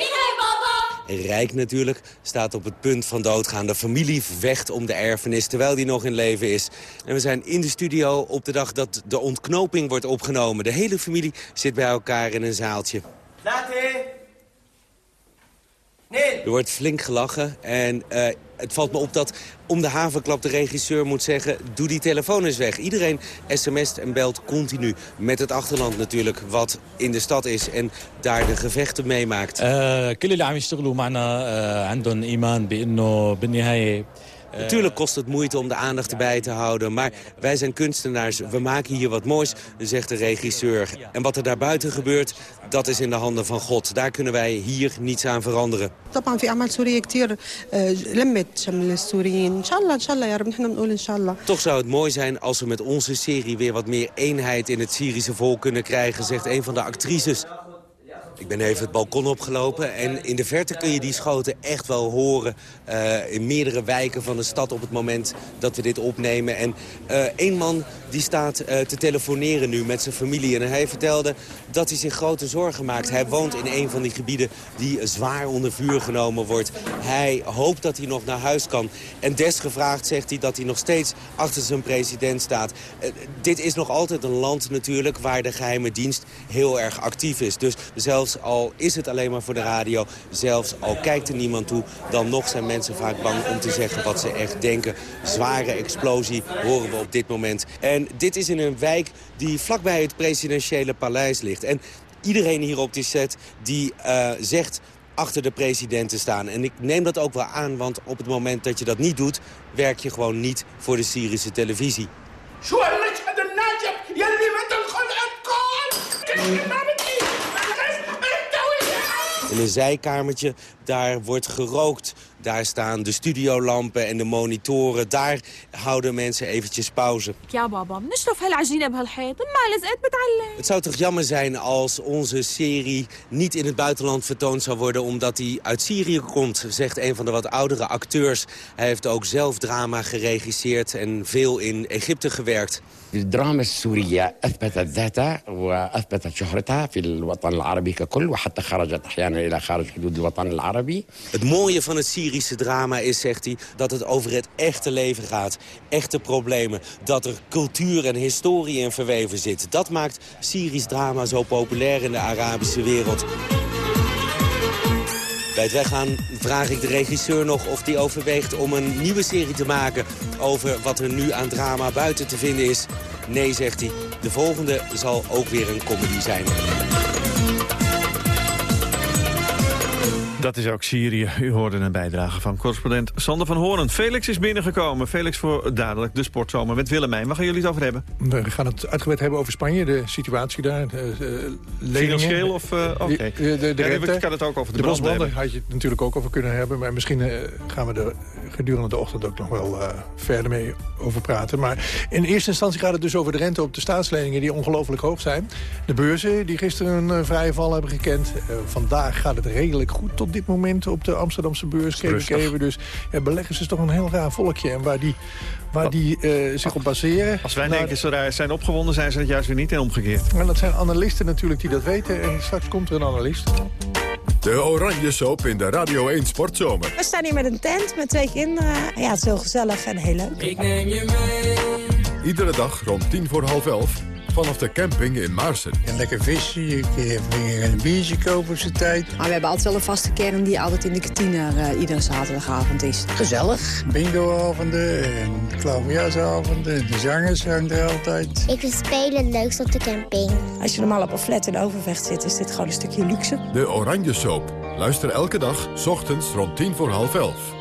[SPEAKER 31] Rijk natuurlijk, staat op het punt van doodgaan. De familie vecht om de erfenis, terwijl die nog in leven is. En we zijn in de studio op de dag dat de ontknoping wordt opgenomen. De hele familie zit bij elkaar in een zaaltje. Later! Er wordt flink gelachen en eh, het valt me op dat om de havenklap de regisseur moet zeggen... doe die telefoon eens weg. Iedereen sms't en belt continu met het achterland natuurlijk... wat in de stad is en daar de gevechten meemaakt.
[SPEAKER 33] آه، كل اللي عم يشتغلوا معنا آه، عندهم ايمان بانه بالنهايه
[SPEAKER 31] Natuurlijk kost het moeite om de aandacht erbij te houden. Maar wij zijn kunstenaars, we maken hier wat moois, zegt de regisseur. En wat er daarbuiten gebeurt, dat is in de handen van God. Daar kunnen wij hier niets aan veranderen.
[SPEAKER 34] طبعا في اعمال سوريه كتير آه، لمت شمل السوريين ان شاء الله ان شاء الله يا رب نحن بنقول ان شاء الله
[SPEAKER 31] Toch zou het mooi zijn als we met onze serie weer wat meer eenheid in het Syrische volk kunnen krijgen, zegt een van de actrices. Ik ben even het balkon opgelopen en in de verte kun je die schoten echt wel horen... eh, in meerdere wijken van de stad op het moment dat we dit opnemen. En één man die staat eh, te telefoneren nu met zijn familie. En hij vertelde dat hij zich grote zorgen maakt. Hij woont in een van die gebieden die zwaar onder vuur genomen wordt. Hij hoopt dat hij nog naar huis kan. En desgevraagd zegt hij dat hij nog steeds achter zijn president staat. Dit is nog altijd een land natuurlijk waar de geheime dienst heel erg actief is. Dus zelfs al is het alleen maar voor de radio, zelfs al kijkt er niemand toe... dan nog zijn mensen vaak bang om te zeggen wat ze echt denken. Zware explosie horen we op dit moment. En dit is in een wijk die vlakbij het presidentiële paleis ligt. En iedereen hier op die set die eh, zegt achter de president te staan. En ik neem dat ook wel aan, want op het moment dat je dat niet doet... werk je gewoon niet voor de Syrische televisie. In een zijkamertje, daar wordt gerookt. Daar staan de studiolampen en de monitoren. Daar houden mensen eventjes pauze.
[SPEAKER 35] يا بابا بنشرف هالعجينة بهالحيط ما لزقت بتعلم
[SPEAKER 31] Het zou toch jammer zijn als onze serie niet in het buitenland vertoond zou worden... omdat hij uit Syrië komt, zegt een van de wat oudere acteurs. Hij heeft ook zelf drama geregisseerd en veel in Egypte gewerkt.
[SPEAKER 36] الدراما السورية أثبتت ذاتها وأثبتت شهرتها في الوطن العربي ككل وحتى خرجت أحيانا إلى خارج حدود الوطن العربي
[SPEAKER 31] Het mooie van het Syrische drama is, zegt hij, dat het over het echte leven gaat. Echte problemen. Dat er cultuur en historie in verweven zit. Dat maakt Syrisch drama zo populair in de Arabische wereld. Bij het weggaan vraag ik de regisseur nog of hij overweegt om een nieuwe serie te maken... over wat er nu aan drama buiten te vinden is. Nee, zegt hij. De volgende zal ook weer een comedy zijn.
[SPEAKER 7] Dat is ook Syrië. U hoorde een bijdrage van correspondent Sander van Hoorn. Felix is binnengekomen. Felix voor dadelijk de sportzomer met Willemijn. Waar gaan jullie het over hebben?
[SPEAKER 37] We gaan het uitgebreid hebben over Spanje, de situatie daar. De, uh,
[SPEAKER 7] Financieel of... Uh, Oké. Okay.
[SPEAKER 37] De, de, de
[SPEAKER 7] ja, kan het ook over de,
[SPEAKER 37] de had je het natuurlijk ook over kunnen hebben. Maar misschien uh, gaan we er gedurende de ochtend ook nog wel verder mee over praten. Maar in eerste instantie gaat het dus over de rente op de staatsleningen... die ongelooflijk hoog zijn. De beurzen die gisteren een vrije val hebben gekend. vandaag gaat het redelijk goed tot dit moment op de Amsterdamse beurs. Dus ja, beleggers is toch een heel raar volkje. En waar die, waar die uh, zich op baseren...
[SPEAKER 7] Als wij denken ze raar zijn opgewonden, zijn ze het juist weer niet en omgekeerd.
[SPEAKER 37] En dat zijn analisten natuurlijk die dat weten. En straks komt er een analist.
[SPEAKER 1] De Oranje Soap in de Radio 1 Sportzomer.
[SPEAKER 38] We staan hier met een tent met twee kinderen. Ja, het is heel gezellig en heel leuk. Ik neem je
[SPEAKER 1] mee. Iedere dag rond tien voor half elf vanaf de camping in Maarsen.
[SPEAKER 39] En lekker vissen, je kunt een biertje kopen op zijn tijd.
[SPEAKER 38] Maar we hebben altijd wel een vaste kern die altijd in de kantine uh, iedere zaterdagavond is.
[SPEAKER 39] Gezellig. Bingoavonden en klaverjasavonden. De zangers zijn er altijd.
[SPEAKER 40] Ik vind spelen het leukst op de camping.
[SPEAKER 38] Als je normaal op een flat in Overvecht zit, is dit gewoon een stukje luxe.
[SPEAKER 1] De Oranje Soap. Luister elke dag, s ochtends rond tien voor half elf.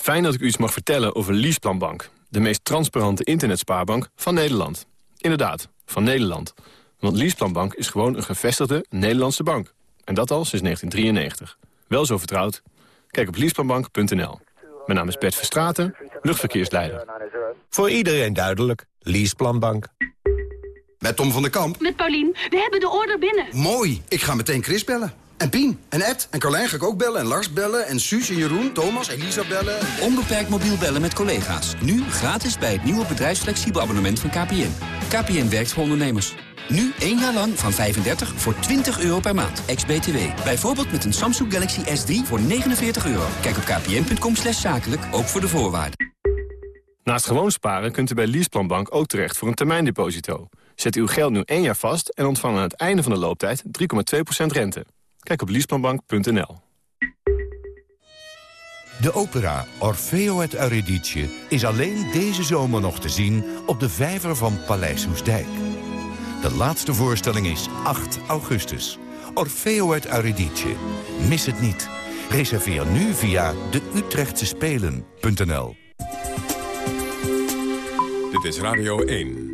[SPEAKER 41] Fijn dat ik u iets mag vertellen over Leaseplanbank. De meest transparante internetspaarbank van Nederland. Inderdaad, van Nederland. Want Leaseplanbank is gewoon een gevestigde Nederlandse bank. En dat al sinds 1993. Wel zo vertrouwd? Kijk op leaseplanbank.nl. Mijn naam is Bert Verstraten, luchtverkeersleider.
[SPEAKER 42] Voor iedereen duidelijk. Leaseplanbank.
[SPEAKER 43] Met Tom van der Kamp.
[SPEAKER 44] Met Paulien. We hebben de order binnen.
[SPEAKER 43] Mooi. Ik ga meteen Chris bellen. En Pien, en Ed, en Carlijn ga ik ook bellen, en Lars bellen, en Suus, en Jeroen, Thomas, Elisa bellen.
[SPEAKER 45] Onbeperkt mobiel bellen met collega's. Nu gratis bij het nieuwe bedrijfsflexibel abonnement van KPN. KPN werkt voor ondernemers. Nu één jaar lang van 35 voor 20 euro per maand. Ex-BTW. Bijvoorbeeld met een Samsung Galaxy S3 voor 49 euro. Kijk op kpn.com slash zakelijk, ook voor de voorwaarden.
[SPEAKER 41] Naast gewoon sparen kunt u bij Leaseplanbank ook terecht voor een termijndeposito. Zet uw geld nu één jaar vast en ontvang aan het einde van de looptijd 3,2% rente. Kijk op liesplanbank.nl.
[SPEAKER 46] De opera Orfeo het Eurydice is alleen deze zomer nog te zien op de vijver van Paleis Hoesdijk. De laatste voorstelling is 8 augustus. Orfeo het Eurydice. Mis het niet. Reserveer nu via de Utrechtse Spelen.nl.
[SPEAKER 1] Dit is Radio 1.